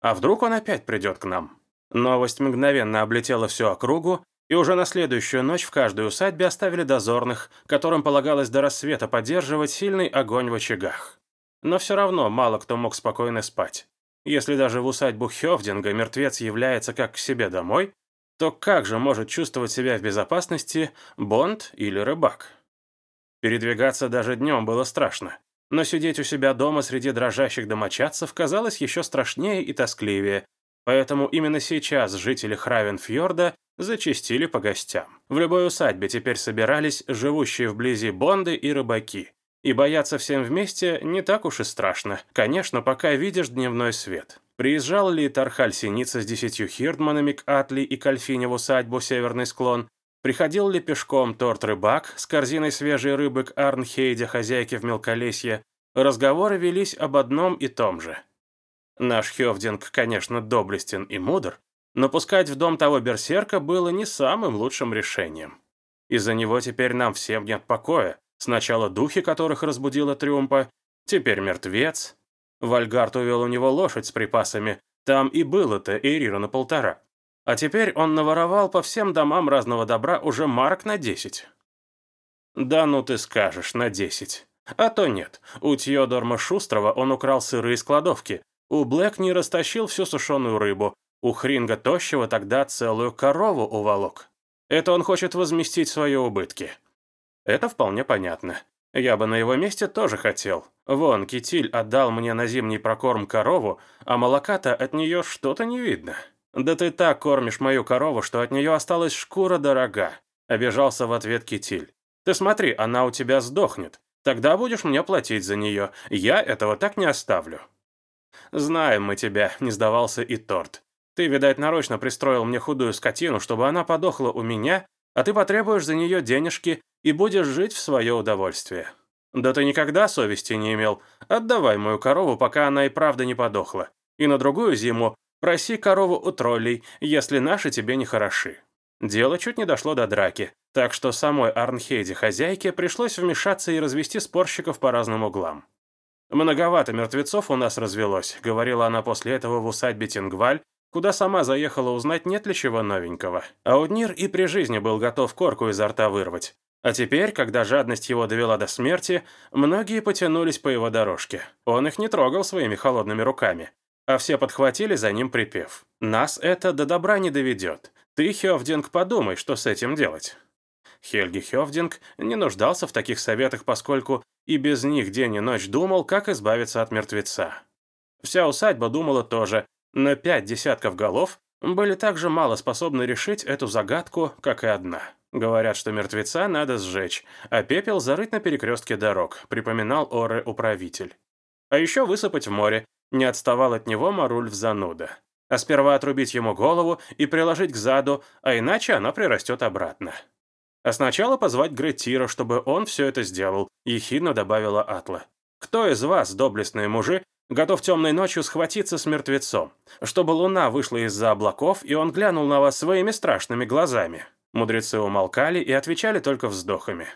А вдруг он опять придет к нам? Новость мгновенно облетела всю округу, и уже на следующую ночь в каждой усадьбе оставили дозорных, которым полагалось до рассвета поддерживать сильный огонь в очагах. Но все равно мало кто мог спокойно спать. Если даже в усадьбу Хёвдинга мертвец является как к себе домой, то как же может чувствовать себя в безопасности Бонд или рыбак? Передвигаться даже днем было страшно, но сидеть у себя дома среди дрожащих домочадцев казалось еще страшнее и тоскливее, поэтому именно сейчас жители Хравенфьорда зачастили по гостям. В любой усадьбе теперь собирались живущие вблизи Бонды и рыбаки. И бояться всем вместе не так уж и страшно, конечно, пока видишь дневной свет. Приезжал ли Тархаль Синица с десятью хирдманами к Атли и Кальфине в усадьбу Северный склон? Приходил ли пешком торт-рыбак с корзиной свежей рыбы к Арнхейде, хозяйке в мелколесье? Разговоры велись об одном и том же. Наш Хёвдинг, конечно, доблестен и мудр, но пускать в дом того берсерка было не самым лучшим решением. Из-за него теперь нам всем нет покоя. Сначала духи, которых разбудила Триумпа, теперь мертвец, Вальгард увел у него лошадь с припасами. Там и было-то Эрира на полтора. А теперь он наворовал по всем домам разного добра уже марк на десять. Да ну ты скажешь, на десять. А то нет. У Тьодорма Шустрого он украл сыры из кладовки. У Блэк не растащил всю сушеную рыбу. У Хринга Тощего тогда целую корову уволок. Это он хочет возместить свои убытки. Это вполне понятно. Я бы на его месте тоже хотел. Вон, Китиль отдал мне на зимний прокорм корову, а молока-то от нее что-то не видно. Да ты так кормишь мою корову, что от нее осталась шкура дорога. Обижался в ответ Китиль. Ты смотри, она у тебя сдохнет. Тогда будешь мне платить за нее. Я этого так не оставлю. Знаем мы тебя, не сдавался и торт. Ты, видать, нарочно пристроил мне худую скотину, чтобы она подохла у меня, а ты потребуешь за нее денежки и будешь жить в свое удовольствие. Да ты никогда совести не имел. Отдавай мою корову, пока она и правда не подохла. И на другую зиму проси корову у троллей, если наши тебе не хороши. Дело чуть не дошло до драки, так что самой Арнхейде хозяйке пришлось вмешаться и развести спорщиков по разным углам. «Многовато мертвецов у нас развелось», — говорила она после этого в усадьбе Тингваль, куда сама заехала узнать, нет ли чего новенького. Ауднир и при жизни был готов корку изо рта вырвать. А теперь, когда жадность его довела до смерти, многие потянулись по его дорожке. Он их не трогал своими холодными руками. А все подхватили за ним припев. «Нас это до добра не доведет. Ты, Хёвдинг, подумай, что с этим делать». Хельги Хёвдинг не нуждался в таких советах, поскольку и без них день и ночь думал, как избавиться от мертвеца. Вся усадьба думала тоже, но пять десятков голов были так же мало способны решить эту загадку, как и одна. Говорят, что мертвеца надо сжечь, а пепел зарыть на перекрестке дорог, припоминал Оре управитель. А еще высыпать в море, не отставал от него Марульф зануда. А сперва отрубить ему голову и приложить к заду, а иначе она прирастет обратно. А сначала позвать Гретира, чтобы он все это сделал, ехидно добавила Атла. Кто из вас, доблестные мужи, готов темной ночью схватиться с мертвецом, чтобы луна вышла из-за облаков, и он глянул на вас своими страшными глазами?» Мудрецы умолкали и отвечали только вздохами.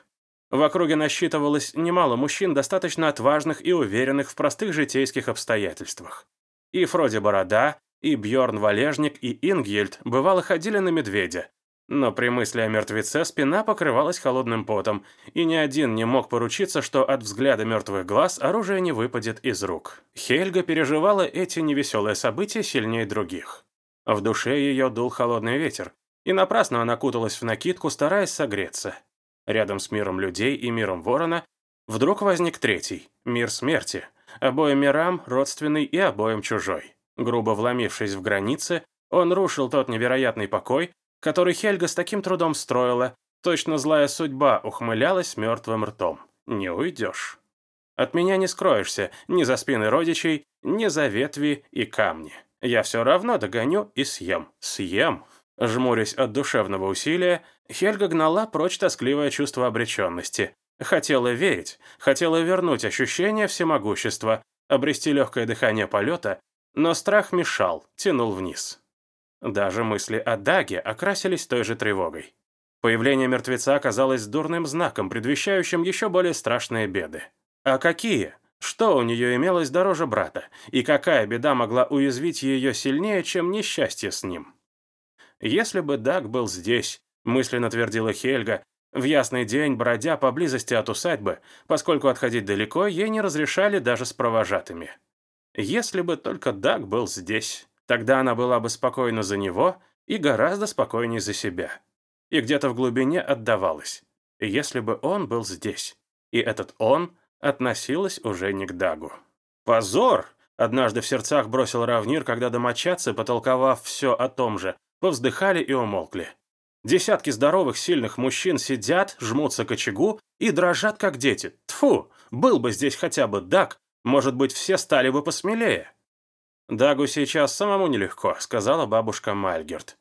В округе насчитывалось немало мужчин, достаточно отважных и уверенных в простых житейских обстоятельствах. И Фроди Борода, и Бьорн Валежник, и Ингельд бывало ходили на медведя. Но при мысли о мертвеце спина покрывалась холодным потом, и ни один не мог поручиться, что от взгляда мертвых глаз оружие не выпадет из рук. Хельга переживала эти невеселые события сильнее других. В душе ее дул холодный ветер, и напрасно она куталась в накидку, стараясь согреться. Рядом с миром людей и миром ворона вдруг возник третий — мир смерти, обоим мирам родственный и обоим чужой. Грубо вломившись в границы, он рушил тот невероятный покой, который Хельга с таким трудом строила, точно злая судьба ухмылялась мертвым ртом. Не уйдешь. От меня не скроешься ни за спины родичей, ни за ветви и камни. Я все равно догоню и съем. Съем. Жмурясь от душевного усилия, Хельга гнала прочь тоскливое чувство обреченности. Хотела верить, хотела вернуть ощущение всемогущества, обрести легкое дыхание полета, но страх мешал, тянул вниз. Даже мысли о Даге окрасились той же тревогой. Появление мертвеца оказалось дурным знаком, предвещающим еще более страшные беды. А какие? Что у нее имелось дороже брата? И какая беда могла уязвить ее сильнее, чем несчастье с ним? Если бы Даг был здесь, мысленно твердила Хельга, в ясный день, бродя поблизости от усадьбы, поскольку отходить далеко, ей не разрешали даже с провожатыми. Если бы только Даг был здесь, тогда она была бы спокойна за него и гораздо спокойнее за себя. И где-то в глубине отдавалась. Если бы он был здесь. И этот «он» относилась уже не к Дагу. «Позор!» — однажды в сердцах бросил Равнир, когда домочадцы, потолковав все о том же, повздыхали и умолкли. Десятки здоровых, сильных мужчин сидят, жмутся к очагу и дрожат, как дети. Тфу, был бы здесь хотя бы Даг, может быть, все стали бы посмелее. «Дагу сейчас самому нелегко», — сказала бабушка Мальгерт.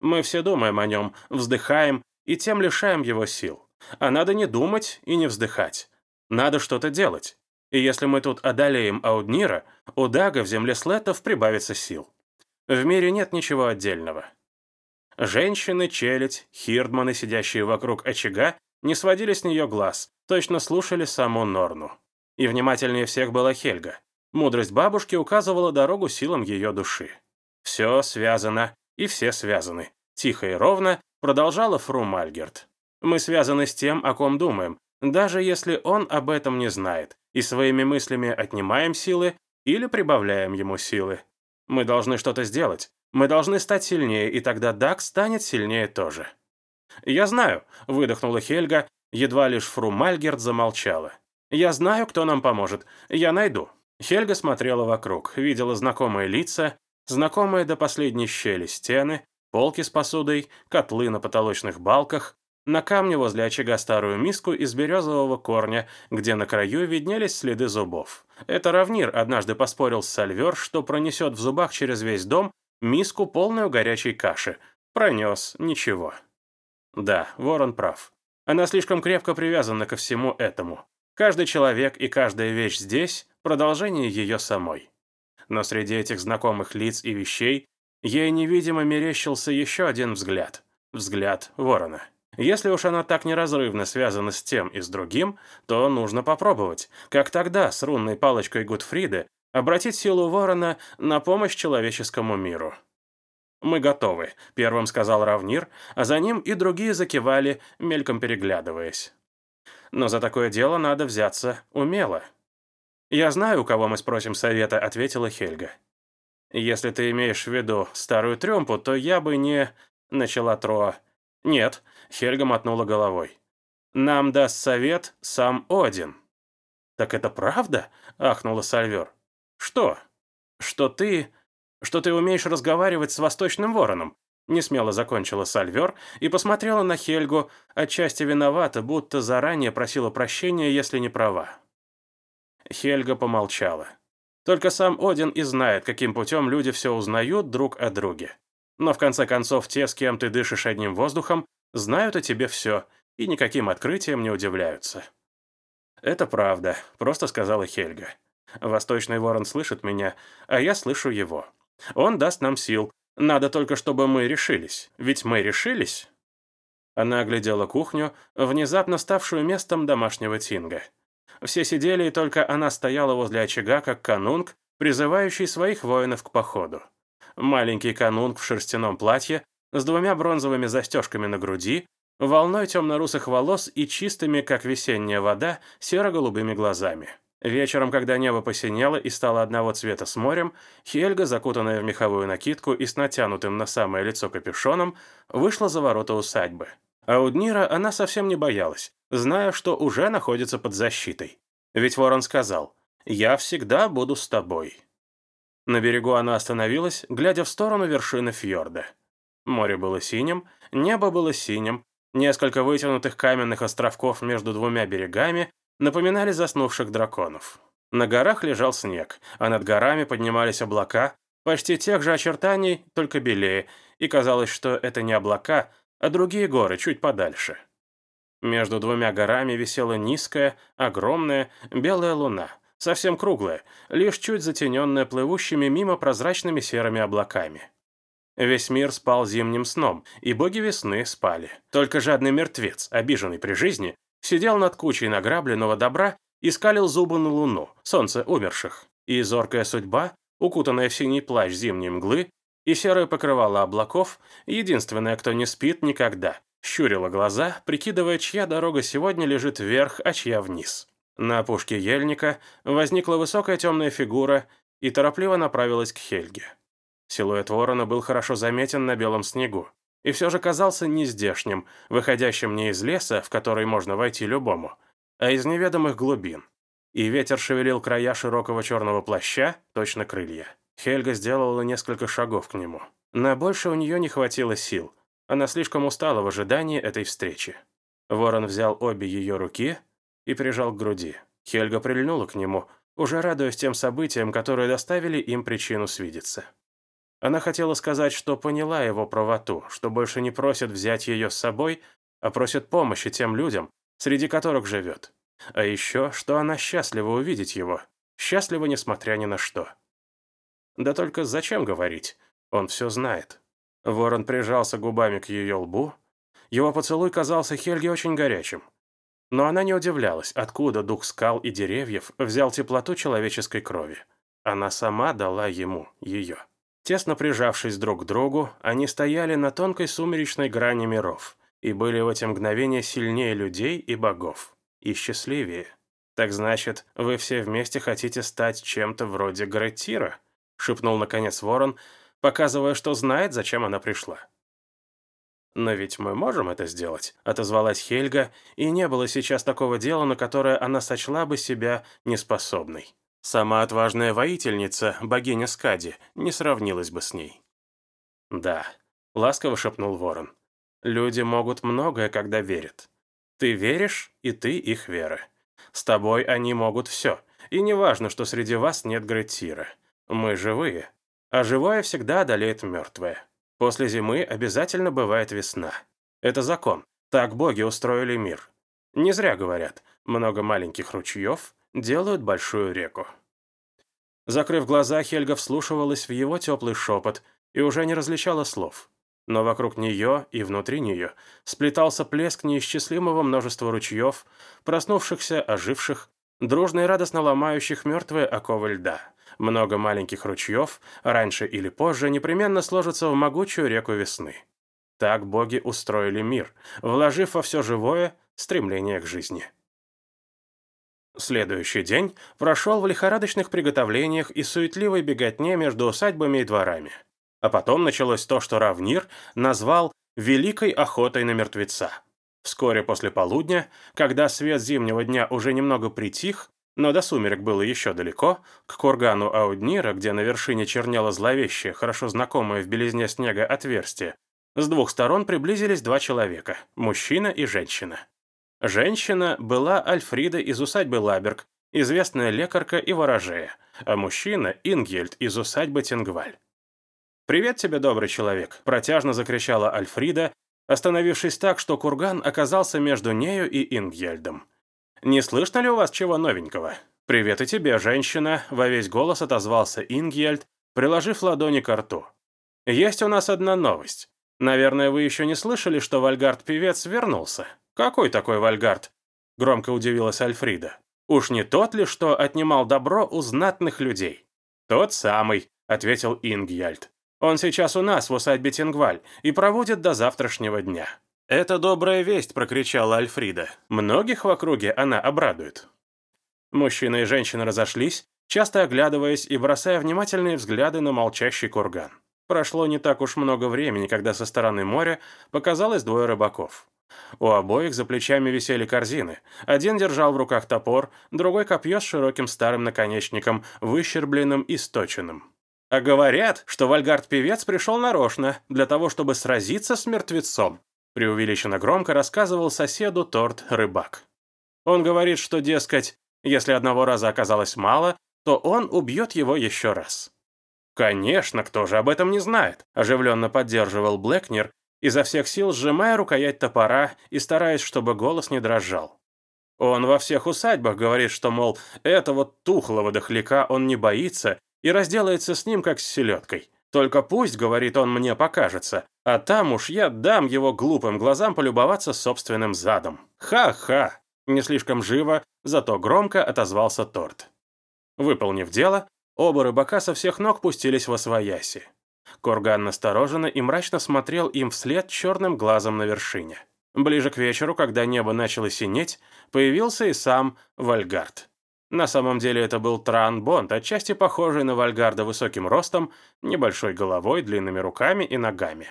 «Мы все думаем о нем, вздыхаем и тем лишаем его сил. А надо не думать и не вздыхать. Надо что-то делать. И если мы тут одолеем Ауднира, у Дага в земле слетов прибавится сил. В мире нет ничего отдельного. Женщины, челядь, хирдманы, сидящие вокруг очага, не сводили с нее глаз, точно слушали саму Норну. И внимательнее всех была Хельга. Мудрость бабушки указывала дорогу силам ее души. Все связано, и все связаны. Тихо и ровно продолжала Фру Мальгерт. Мы связаны с тем, о ком думаем, даже если он об этом не знает, и своими мыслями отнимаем силы или прибавляем ему силы. Мы должны что-то сделать. Мы должны стать сильнее, и тогда Дак станет сильнее тоже. «Я знаю», — выдохнула Хельга, едва лишь Фру Мальгерт замолчала. «Я знаю, кто нам поможет. Я найду». Хельга смотрела вокруг, видела знакомые лица, знакомые до последней щели стены, полки с посудой, котлы на потолочных балках, на камне возле очага старую миску из березового корня, где на краю виднелись следы зубов. Это равнир однажды поспорил с Сальвер, что пронесет в зубах через весь дом миску, полную горячей каши. Пронес, ничего. Да, Ворон прав. Она слишком крепко привязана ко всему этому. Каждый человек и каждая вещь здесь — продолжение ее самой. Но среди этих знакомых лиц и вещей ей невидимо мерещился еще один взгляд. Взгляд ворона. Если уж она так неразрывно связана с тем и с другим, то нужно попробовать, как тогда с рунной палочкой Гудфриды, обратить силу ворона на помощь человеческому миру. «Мы готовы», — первым сказал Равнир, а за ним и другие закивали, мельком переглядываясь. «Но за такое дело надо взяться умело». «Я знаю, у кого мы спросим совета», — ответила Хельга. «Если ты имеешь в виду старую трёмпу, то я бы не...» — начала Троа. «Нет», — Хельга мотнула головой. «Нам даст совет сам Один». «Так это правда?» — ахнула Сальвер. «Что?» «Что ты... что ты умеешь разговаривать с Восточным Вороном?» Несмело закончила Сальвер и посмотрела на Хельгу, отчасти виновата, будто заранее просила прощения, если не права. Хельга помолчала. Только сам Один и знает, каким путем люди все узнают друг о друге. Но в конце концов, те, с кем ты дышишь одним воздухом, знают о тебе все и никаким открытиям не удивляются. «Это правда», — просто сказала Хельга. «Восточный ворон слышит меня, а я слышу его. Он даст нам сил. Надо только, чтобы мы решились. Ведь мы решились». Она оглядела кухню, внезапно ставшую местом домашнего тинга. Все сидели, и только она стояла возле очага, как канунг, призывающий своих воинов к походу. Маленький канунг в шерстяном платье, с двумя бронзовыми застежками на груди, волной темно-русых волос и чистыми, как весенняя вода, серо-голубыми глазами. Вечером, когда небо посинело и стало одного цвета с морем, Хельга, закутанная в меховую накидку и с натянутым на самое лицо капюшоном, вышла за ворота усадьбы. А у Днира она совсем не боялась, зная, что уже находится под защитой. Ведь Ворон сказал «Я всегда буду с тобой». На берегу она остановилась, глядя в сторону вершины фьорда. Море было синим, небо было синим, несколько вытянутых каменных островков между двумя берегами напоминали заснувших драконов. На горах лежал снег, а над горами поднимались облака, почти тех же очертаний, только белее, и казалось, что это не облака, а другие горы чуть подальше. Между двумя горами висела низкая, огромная, белая луна — совсем круглая, лишь чуть затененная плывущими мимо прозрачными серыми облаками. Весь мир спал зимним сном, и боги весны спали. Только жадный мертвец, обиженный при жизни, сидел над кучей награбленного добра и скалил зубы на луну, солнце умерших. И зоркая судьба, укутанная в синий плащ зимней мглы, и серое покрывало облаков, единственная, кто не спит никогда, щурила глаза, прикидывая, чья дорога сегодня лежит вверх, а чья вниз. На опушке ельника возникла высокая темная фигура и торопливо направилась к Хельге. Силуэт ворона был хорошо заметен на белом снегу и все же казался нездешним, выходящим не из леса, в который можно войти любому, а из неведомых глубин. И ветер шевелил края широкого черного плаща, точно крылья. Хельга сделала несколько шагов к нему. На больше у нее не хватило сил. Она слишком устала в ожидании этой встречи. Ворон взял обе ее руки и прижал к груди. Хельга прильнула к нему, уже радуясь тем событиям, которые доставили им причину свидеться. Она хотела сказать, что поняла его правоту, что больше не просит взять ее с собой, а просит помощи тем людям, среди которых живет. А еще, что она счастлива увидеть его, счастлива несмотря ни на что. Да только зачем говорить? Он все знает. Ворон прижался губами к ее лбу. Его поцелуй казался Хельге очень горячим. Но она не удивлялась, откуда дух скал и деревьев взял теплоту человеческой крови. Она сама дала ему ее. Тесно прижавшись друг к другу, они стояли на тонкой сумеречной грани миров и были в эти мгновения сильнее людей и богов. И счастливее. Так значит, вы все вместе хотите стать чем-то вроде Греттира? Шепнул наконец ворон, показывая, что знает, зачем она пришла. «Но ведь мы можем это сделать», — отозвалась Хельга, и не было сейчас такого дела, на которое она сочла бы себя неспособной. Сама отважная воительница, богиня Скади, не сравнилась бы с ней. «Да», — ласково шепнул ворон, — «люди могут многое, когда верят. Ты веришь, и ты их вера. С тобой они могут все, и не важно, что среди вас нет Гретира. Мы живые, а живое всегда одолеет мертвое. После зимы обязательно бывает весна. Это закон. Так боги устроили мир. Не зря говорят, много маленьких ручьев делают большую реку. Закрыв глаза, Хельга вслушивалась в его теплый шепот и уже не различала слов. Но вокруг нее и внутри нее сплетался плеск неисчислимого множества ручьев, проснувшихся, оживших, дружно и радостно ломающих мертвые оковы льда. Много маленьких ручьев, раньше или позже, непременно сложатся в могучую реку весны. Так боги устроили мир, вложив во все живое стремление к жизни. Следующий день прошел в лихорадочных приготовлениях и суетливой беготне между усадьбами и дворами. А потом началось то, что Равнир назвал «Великой охотой на мертвеца». Вскоре после полудня, когда свет зимнего дня уже немного притих, но до сумерек было еще далеко, к кургану Ауднира, где на вершине чернело зловещее, хорошо знакомое в белизне снега отверстие, с двух сторон приблизились два человека – мужчина и женщина. Женщина была Альфрида из усадьбы Лаберг, известная лекарка и ворожея, а мужчина – Ингельд из усадьбы Тенгваль. «Привет тебе, добрый человек!» – протяжно закричала Альфрида, остановившись так, что курган оказался между нею и Ингельдом. «Не слышно ли у вас чего новенького?» «Привет и тебе, женщина», — во весь голос отозвался Ингельд, приложив ладони к рту. «Есть у нас одна новость. Наверное, вы еще не слышали, что Вальгард-певец вернулся?» «Какой такой Вальгард?» — громко удивилась Альфрида. «Уж не тот ли, что отнимал добро у знатных людей?» «Тот самый», — ответил Ингьяльд. «Он сейчас у нас в усадьбе Тенгваль и проводит до завтрашнего дня». «Это добрая весть», — прокричала Альфрида. «Многих в округе она обрадует». Мужчина и женщина разошлись, часто оглядываясь и бросая внимательные взгляды на молчащий курган. Прошло не так уж много времени, когда со стороны моря показалось двое рыбаков. У обоих за плечами висели корзины. Один держал в руках топор, другой копье с широким старым наконечником, выщербленным и сточенным. А говорят, что Вальгард-певец пришел нарочно, для того, чтобы сразиться с мертвецом преувеличенно громко рассказывал соседу торт-рыбак. Он говорит, что, дескать, если одного раза оказалось мало, то он убьет его еще раз. «Конечно, кто же об этом не знает?» – оживленно поддерживал Блэкнер, изо всех сил сжимая рукоять топора и стараясь, чтобы голос не дрожал. Он во всех усадьбах говорит, что, мол, этого тухлого дохляка он не боится и разделается с ним, как с селедкой. Только пусть, говорит он, мне покажется, а там уж я дам его глупым глазам полюбоваться собственным задом. Ха-ха! Не слишком живо, зато громко отозвался торт. Выполнив дело, оба рыбака со всех ног пустились во свояси. Курган настороженно и мрачно смотрел им вслед черным глазом на вершине. Ближе к вечеру, когда небо начало синеть, появился и сам Вальгард. На самом деле это был Тран Бонд, отчасти похожий на Вальгарда высоким ростом, небольшой головой, длинными руками и ногами.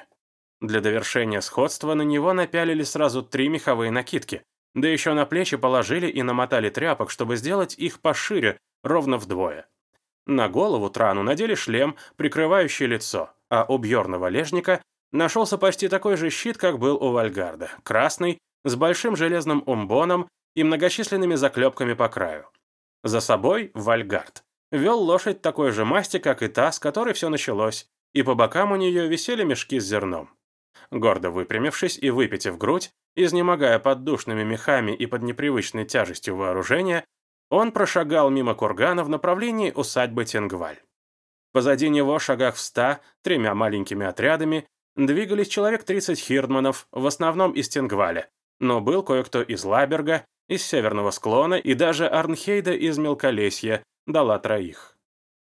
Для довершения сходства на него напялили сразу три меховые накидки, да еще на плечи положили и намотали тряпок, чтобы сделать их пошире, ровно вдвое. На голову Трану надели шлем, прикрывающий лицо, а у Бьорного лежника нашелся почти такой же щит, как был у Вальгарда, красный, с большим железным умбоном и многочисленными заклепками по краю. За собой Вальгард. Вел лошадь такой же масти, как и та, с которой все началось, и по бокам у нее висели мешки с зерном. Гордо выпрямившись и выпитив грудь, изнемогая под душными мехами и под непривычной тяжестью вооружения, он прошагал мимо кургана в направлении усадьбы Тенгваль. Позади него, шагах в ста, тремя маленькими отрядами, двигались человек 30 хирдманов, в основном из Тенгваля, но был кое-кто из Лаберга, из Северного склона и даже Арнхейда из Мелколесья, дала троих.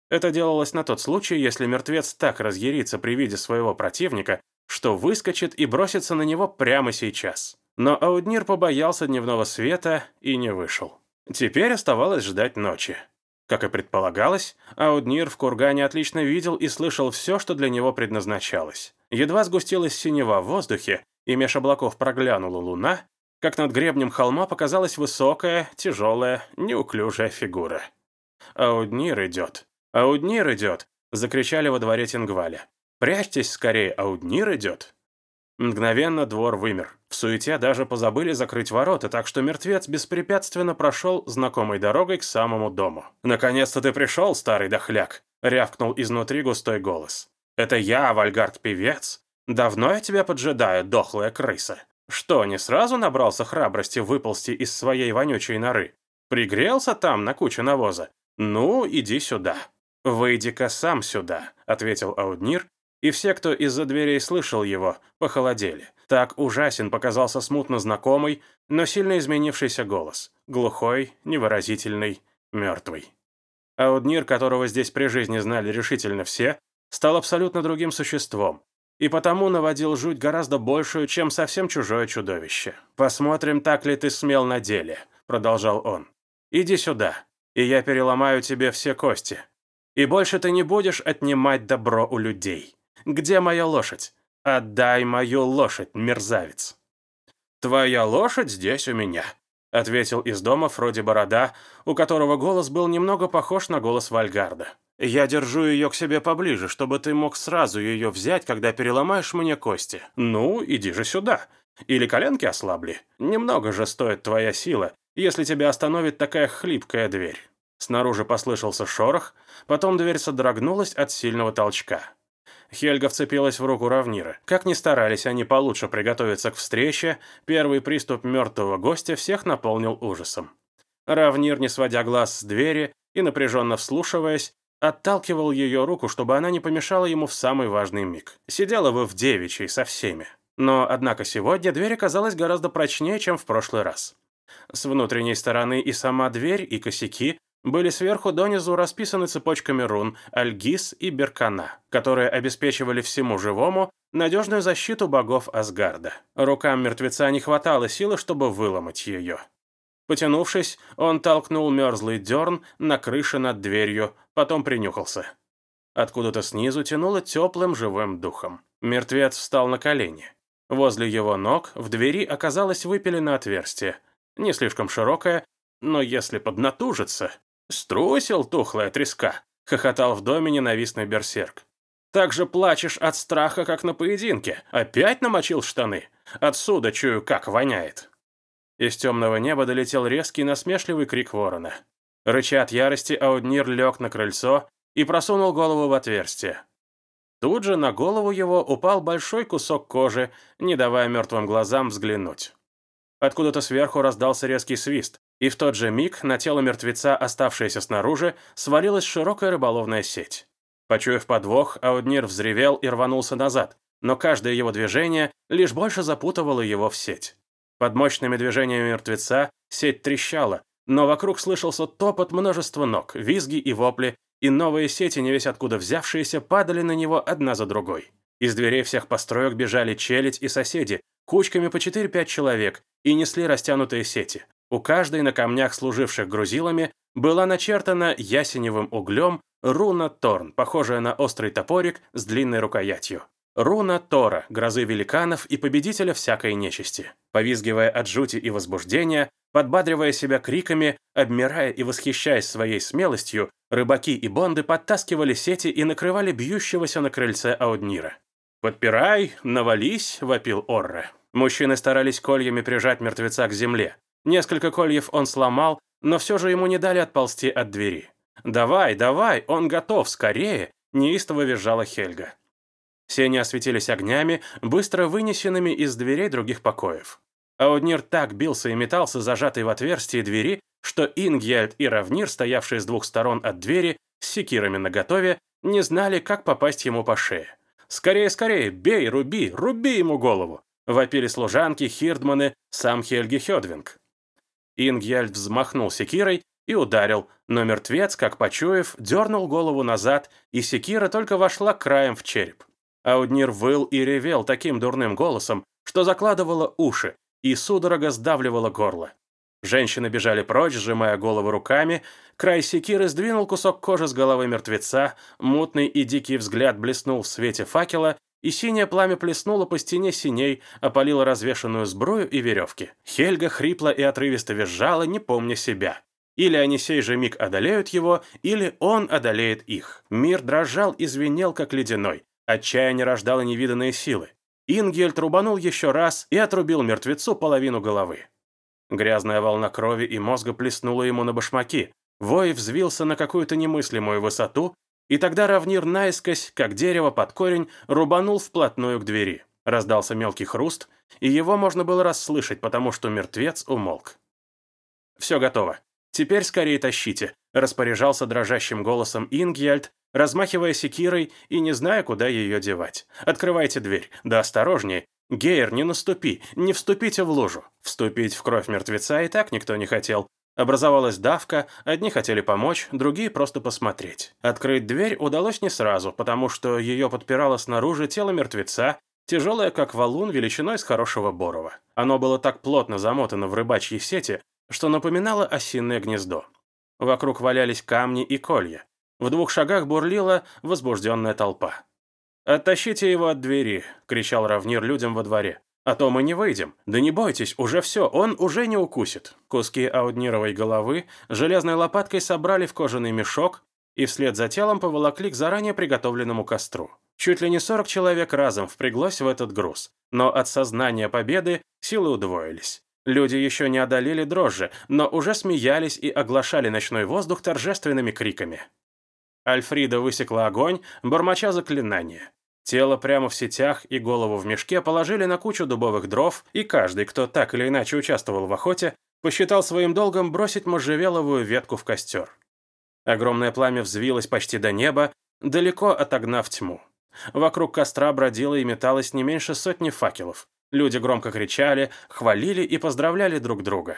Это делалось на тот случай, если мертвец так разъярится при виде своего противника, что выскочит и бросится на него прямо сейчас. Но Ауднир побоялся дневного света и не вышел. Теперь оставалось ждать ночи. Как и предполагалось, Ауднир в кургане отлично видел и слышал все, что для него предназначалось. Едва сгустилась синева в воздухе, и меж облаков проглянула луна, как над гребнем холма показалась высокая, тяжелая, неуклюжая фигура. «Ауднир идет! Ауднир идет!» — закричали во дворе Тенгваля. «Прячьтесь скорее, Ауднир идет!» Мгновенно двор вымер. В суете даже позабыли закрыть ворота, так что мертвец беспрепятственно прошел знакомой дорогой к самому дому. «Наконец-то ты пришел, старый дохляк!» — рявкнул изнутри густой голос. «Это я, Вальгард-певец? Давно я тебя поджидаю, дохлая крыса. Что, не сразу набрался храбрости выползти из своей вонючей норы? Пригрелся там на куче навоза? Ну, иди сюда. «Выйди-ка сам сюда», — ответил Ауднир, и все, кто из-за дверей слышал его, похолодели. Так ужасен показался смутно знакомый, но сильно изменившийся голос. Глухой, невыразительный, мертвый. Ауднир, которого здесь при жизни знали решительно все, стал абсолютно другим существом, и потому наводил жуть гораздо большую, чем совсем чужое чудовище. «Посмотрим, так ли ты смел на деле», — продолжал он. «Иди сюда, и я переломаю тебе все кости. И больше ты не будешь отнимать добро у людей. Где моя лошадь? Отдай мою лошадь, мерзавец!» «Твоя лошадь здесь у меня», — ответил из дома Фроди Борода, у которого голос был немного похож на голос Вальгарда. Я держу ее к себе поближе, чтобы ты мог сразу ее взять, когда переломаешь мне кости. Ну, иди же сюда. Или коленки ослабли. Немного же стоит твоя сила, если тебя остановит такая хлипкая дверь». Снаружи послышался шорох, потом дверь содрогнулась от сильного толчка. Хельга вцепилась в руку Равнира. Как ни старались они получше приготовиться к встрече, первый приступ мертвого гостя всех наполнил ужасом. Равнир, не сводя глаз с двери и напряженно вслушиваясь, Отталкивал ее руку, чтобы она не помешала ему в самый важный миг. Сидела вы в девичьей со всеми. Но, однако, сегодня дверь оказалась гораздо прочнее, чем в прошлый раз. С внутренней стороны и сама дверь, и косяки были сверху донизу расписаны цепочками рун Альгис и Беркана, которые обеспечивали всему живому надежную защиту богов Асгарда. Рукам мертвеца не хватало силы, чтобы выломать ее. Потянувшись, он толкнул мерзлый дерн на крыше над дверью, потом принюхался. Откуда-то снизу тянуло теплым живым духом. Мертвец встал на колени. Возле его ног в двери оказалось выпилено отверстие. Не слишком широкое, но если поднатужиться... «Струсил тухлая треска», — хохотал в доме ненавистный берсерк. «Так же плачешь от страха, как на поединке. Опять намочил штаны? Отсюда чую, как воняет». Из темного неба долетел резкий насмешливый крик ворона. Рыча от ярости, Ауднир лег на крыльцо и просунул голову в отверстие. Тут же на голову его упал большой кусок кожи, не давая мертвым глазам взглянуть. Откуда-то сверху раздался резкий свист, и в тот же миг на тело мертвеца, оставшееся снаружи, свалилась широкая рыболовная сеть. Почуяв подвох, Ауднир взревел и рванулся назад, но каждое его движение лишь больше запутывало его в сеть. Под мощными движениями мертвеца сеть трещала, но вокруг слышался топот множества ног, визги и вопли, и новые сети, не весь откуда взявшиеся, падали на него одна за другой. Из дверей всех построек бежали челядь и соседи, кучками по 4-5 человек, и несли растянутые сети. У каждой на камнях, служивших грузилами, была начертана ясеневым углем руна Торн, похожая на острый топорик с длинной рукоятью. Руна Тора, грозы великанов и победителя всякой нечисти. Повизгивая от жути и возбуждения, подбадривая себя криками, обмирая и восхищаясь своей смелостью, рыбаки и бонды подтаскивали сети и накрывали бьющегося на крыльце Ауднира. «Подпирай, навались!» — вопил Орре. Мужчины старались кольями прижать мертвеца к земле. Несколько кольев он сломал, но все же ему не дали отползти от двери. «Давай, давай, он готов, скорее!» — неистово визжала Хельга. Сени осветились огнями, быстро вынесенными из дверей других покоев. Ауднир так бился и метался, зажатый в отверстие двери, что Ингьяльд и Равнир, стоявшие с двух сторон от двери, с секирами наготове, не знали, как попасть ему по шее. «Скорее, скорее, бей, руби, руби ему голову!» вопили служанки, хирдманы, сам Хельги Хёдвинг. Ингьяльд взмахнул секирой и ударил, но мертвец, как почуяв, дернул голову назад, и секира только вошла краем в череп. Ауднир выл и ревел таким дурным голосом, что закладывало уши и судорога сдавливало горло. Женщины бежали прочь, сжимая головы руками, край секиры сдвинул кусок кожи с головы мертвеца, мутный и дикий взгляд блеснул в свете факела, и синее пламя плеснуло по стене синей, опалило развешанную сбрую и веревки. Хельга хрипло и отрывисто визжала, не помня себя. Или они сей же миг одолеют его, или он одолеет их. Мир дрожал и звенел, как ледяной. Отчаяние рождало невиданные силы. Ингельд рубанул еще раз и отрубил мертвецу половину головы. Грязная волна крови и мозга плеснула ему на башмаки. Вой взвился на какую-то немыслимую высоту, и тогда равнир наискось, как дерево под корень, рубанул вплотную к двери. Раздался мелкий хруст, и его можно было расслышать, потому что мертвец умолк. «Все готово. Теперь скорее тащите», — распоряжался дрожащим голосом Ингьяльд, размахивая секирой и не зная, куда ее девать. «Открывайте дверь. Да осторожнее. Гейер, не наступи, не вступите в лужу». Вступить в кровь мертвеца и так никто не хотел. Образовалась давка, одни хотели помочь, другие просто посмотреть. Открыть дверь удалось не сразу, потому что ее подпирало снаружи тело мертвеца, тяжелое, как валун, величиной с хорошего борова. Оно было так плотно замотано в рыбачьей сети, что напоминало осиное гнездо. Вокруг валялись камни и колья. В двух шагах бурлила возбужденная толпа. «Оттащите его от двери!» — кричал Равнир людям во дворе. «А то мы не выйдем. Да не бойтесь, уже все, он уже не укусит». Куски ауднировой головы железной лопаткой собрали в кожаный мешок и вслед за телом поволокли к заранее приготовленному костру. Чуть ли не 40 человек разом впряглось в этот груз, но от сознания победы силы удвоились. Люди еще не одолели дрожжи, но уже смеялись и оглашали ночной воздух торжественными криками. Альфрида высекла огонь, бормоча заклинание. Тело прямо в сетях и голову в мешке положили на кучу дубовых дров, и каждый, кто так или иначе участвовал в охоте, посчитал своим долгом бросить можжевеловую ветку в костер. Огромное пламя взвилось почти до неба, далеко отогнав тьму. Вокруг костра бродило и металось не меньше сотни факелов. Люди громко кричали, хвалили и поздравляли друг друга.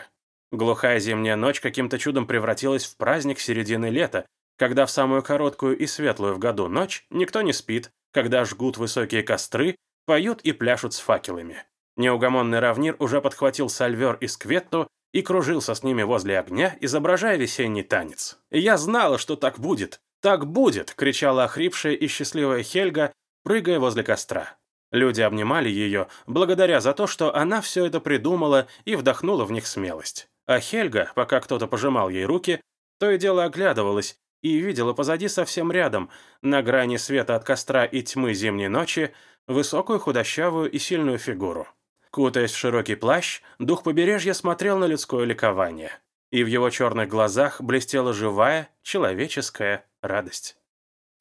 Глухая зимняя ночь каким-то чудом превратилась в праздник середины лета, когда в самую короткую и светлую в году ночь никто не спит, когда жгут высокие костры, поют и пляшут с факелами. Неугомонный равнир уже подхватил сальвер и скветту и кружился с ними возле огня, изображая весенний танец. «Я знала, что так будет! Так будет!» — кричала охрипшая и счастливая Хельга, прыгая возле костра. Люди обнимали ее, благодаря за то, что она все это придумала и вдохнула в них смелость. А Хельга, пока кто-то пожимал ей руки, то и дело оглядывалась и видела позади совсем рядом, на грани света от костра и тьмы зимней ночи, высокую худощавую и сильную фигуру. Кутаясь в широкий плащ, дух побережья смотрел на людское ликование, и в его черных глазах блестела живая, человеческая радость.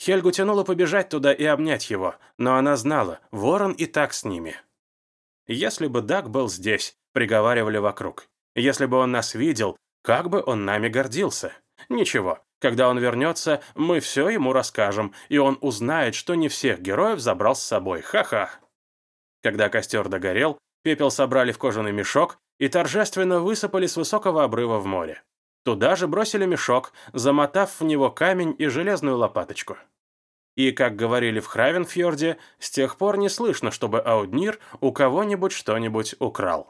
Хельгу тянуло побежать туда и обнять его, но она знала, ворон и так с ними. «Если бы Даг был здесь», — приговаривали вокруг. «Если бы он нас видел, как бы он нами гордился». Ничего, когда он вернется, мы все ему расскажем, и он узнает, что не всех героев забрал с собой. Ха-ха. Когда костер догорел, пепел собрали в кожаный мешок и торжественно высыпали с высокого обрыва в море. Туда же бросили мешок, замотав в него камень и железную лопаточку. И, как говорили в Хравенфьорде, с тех пор не слышно, чтобы Ауднир у кого-нибудь что-нибудь украл.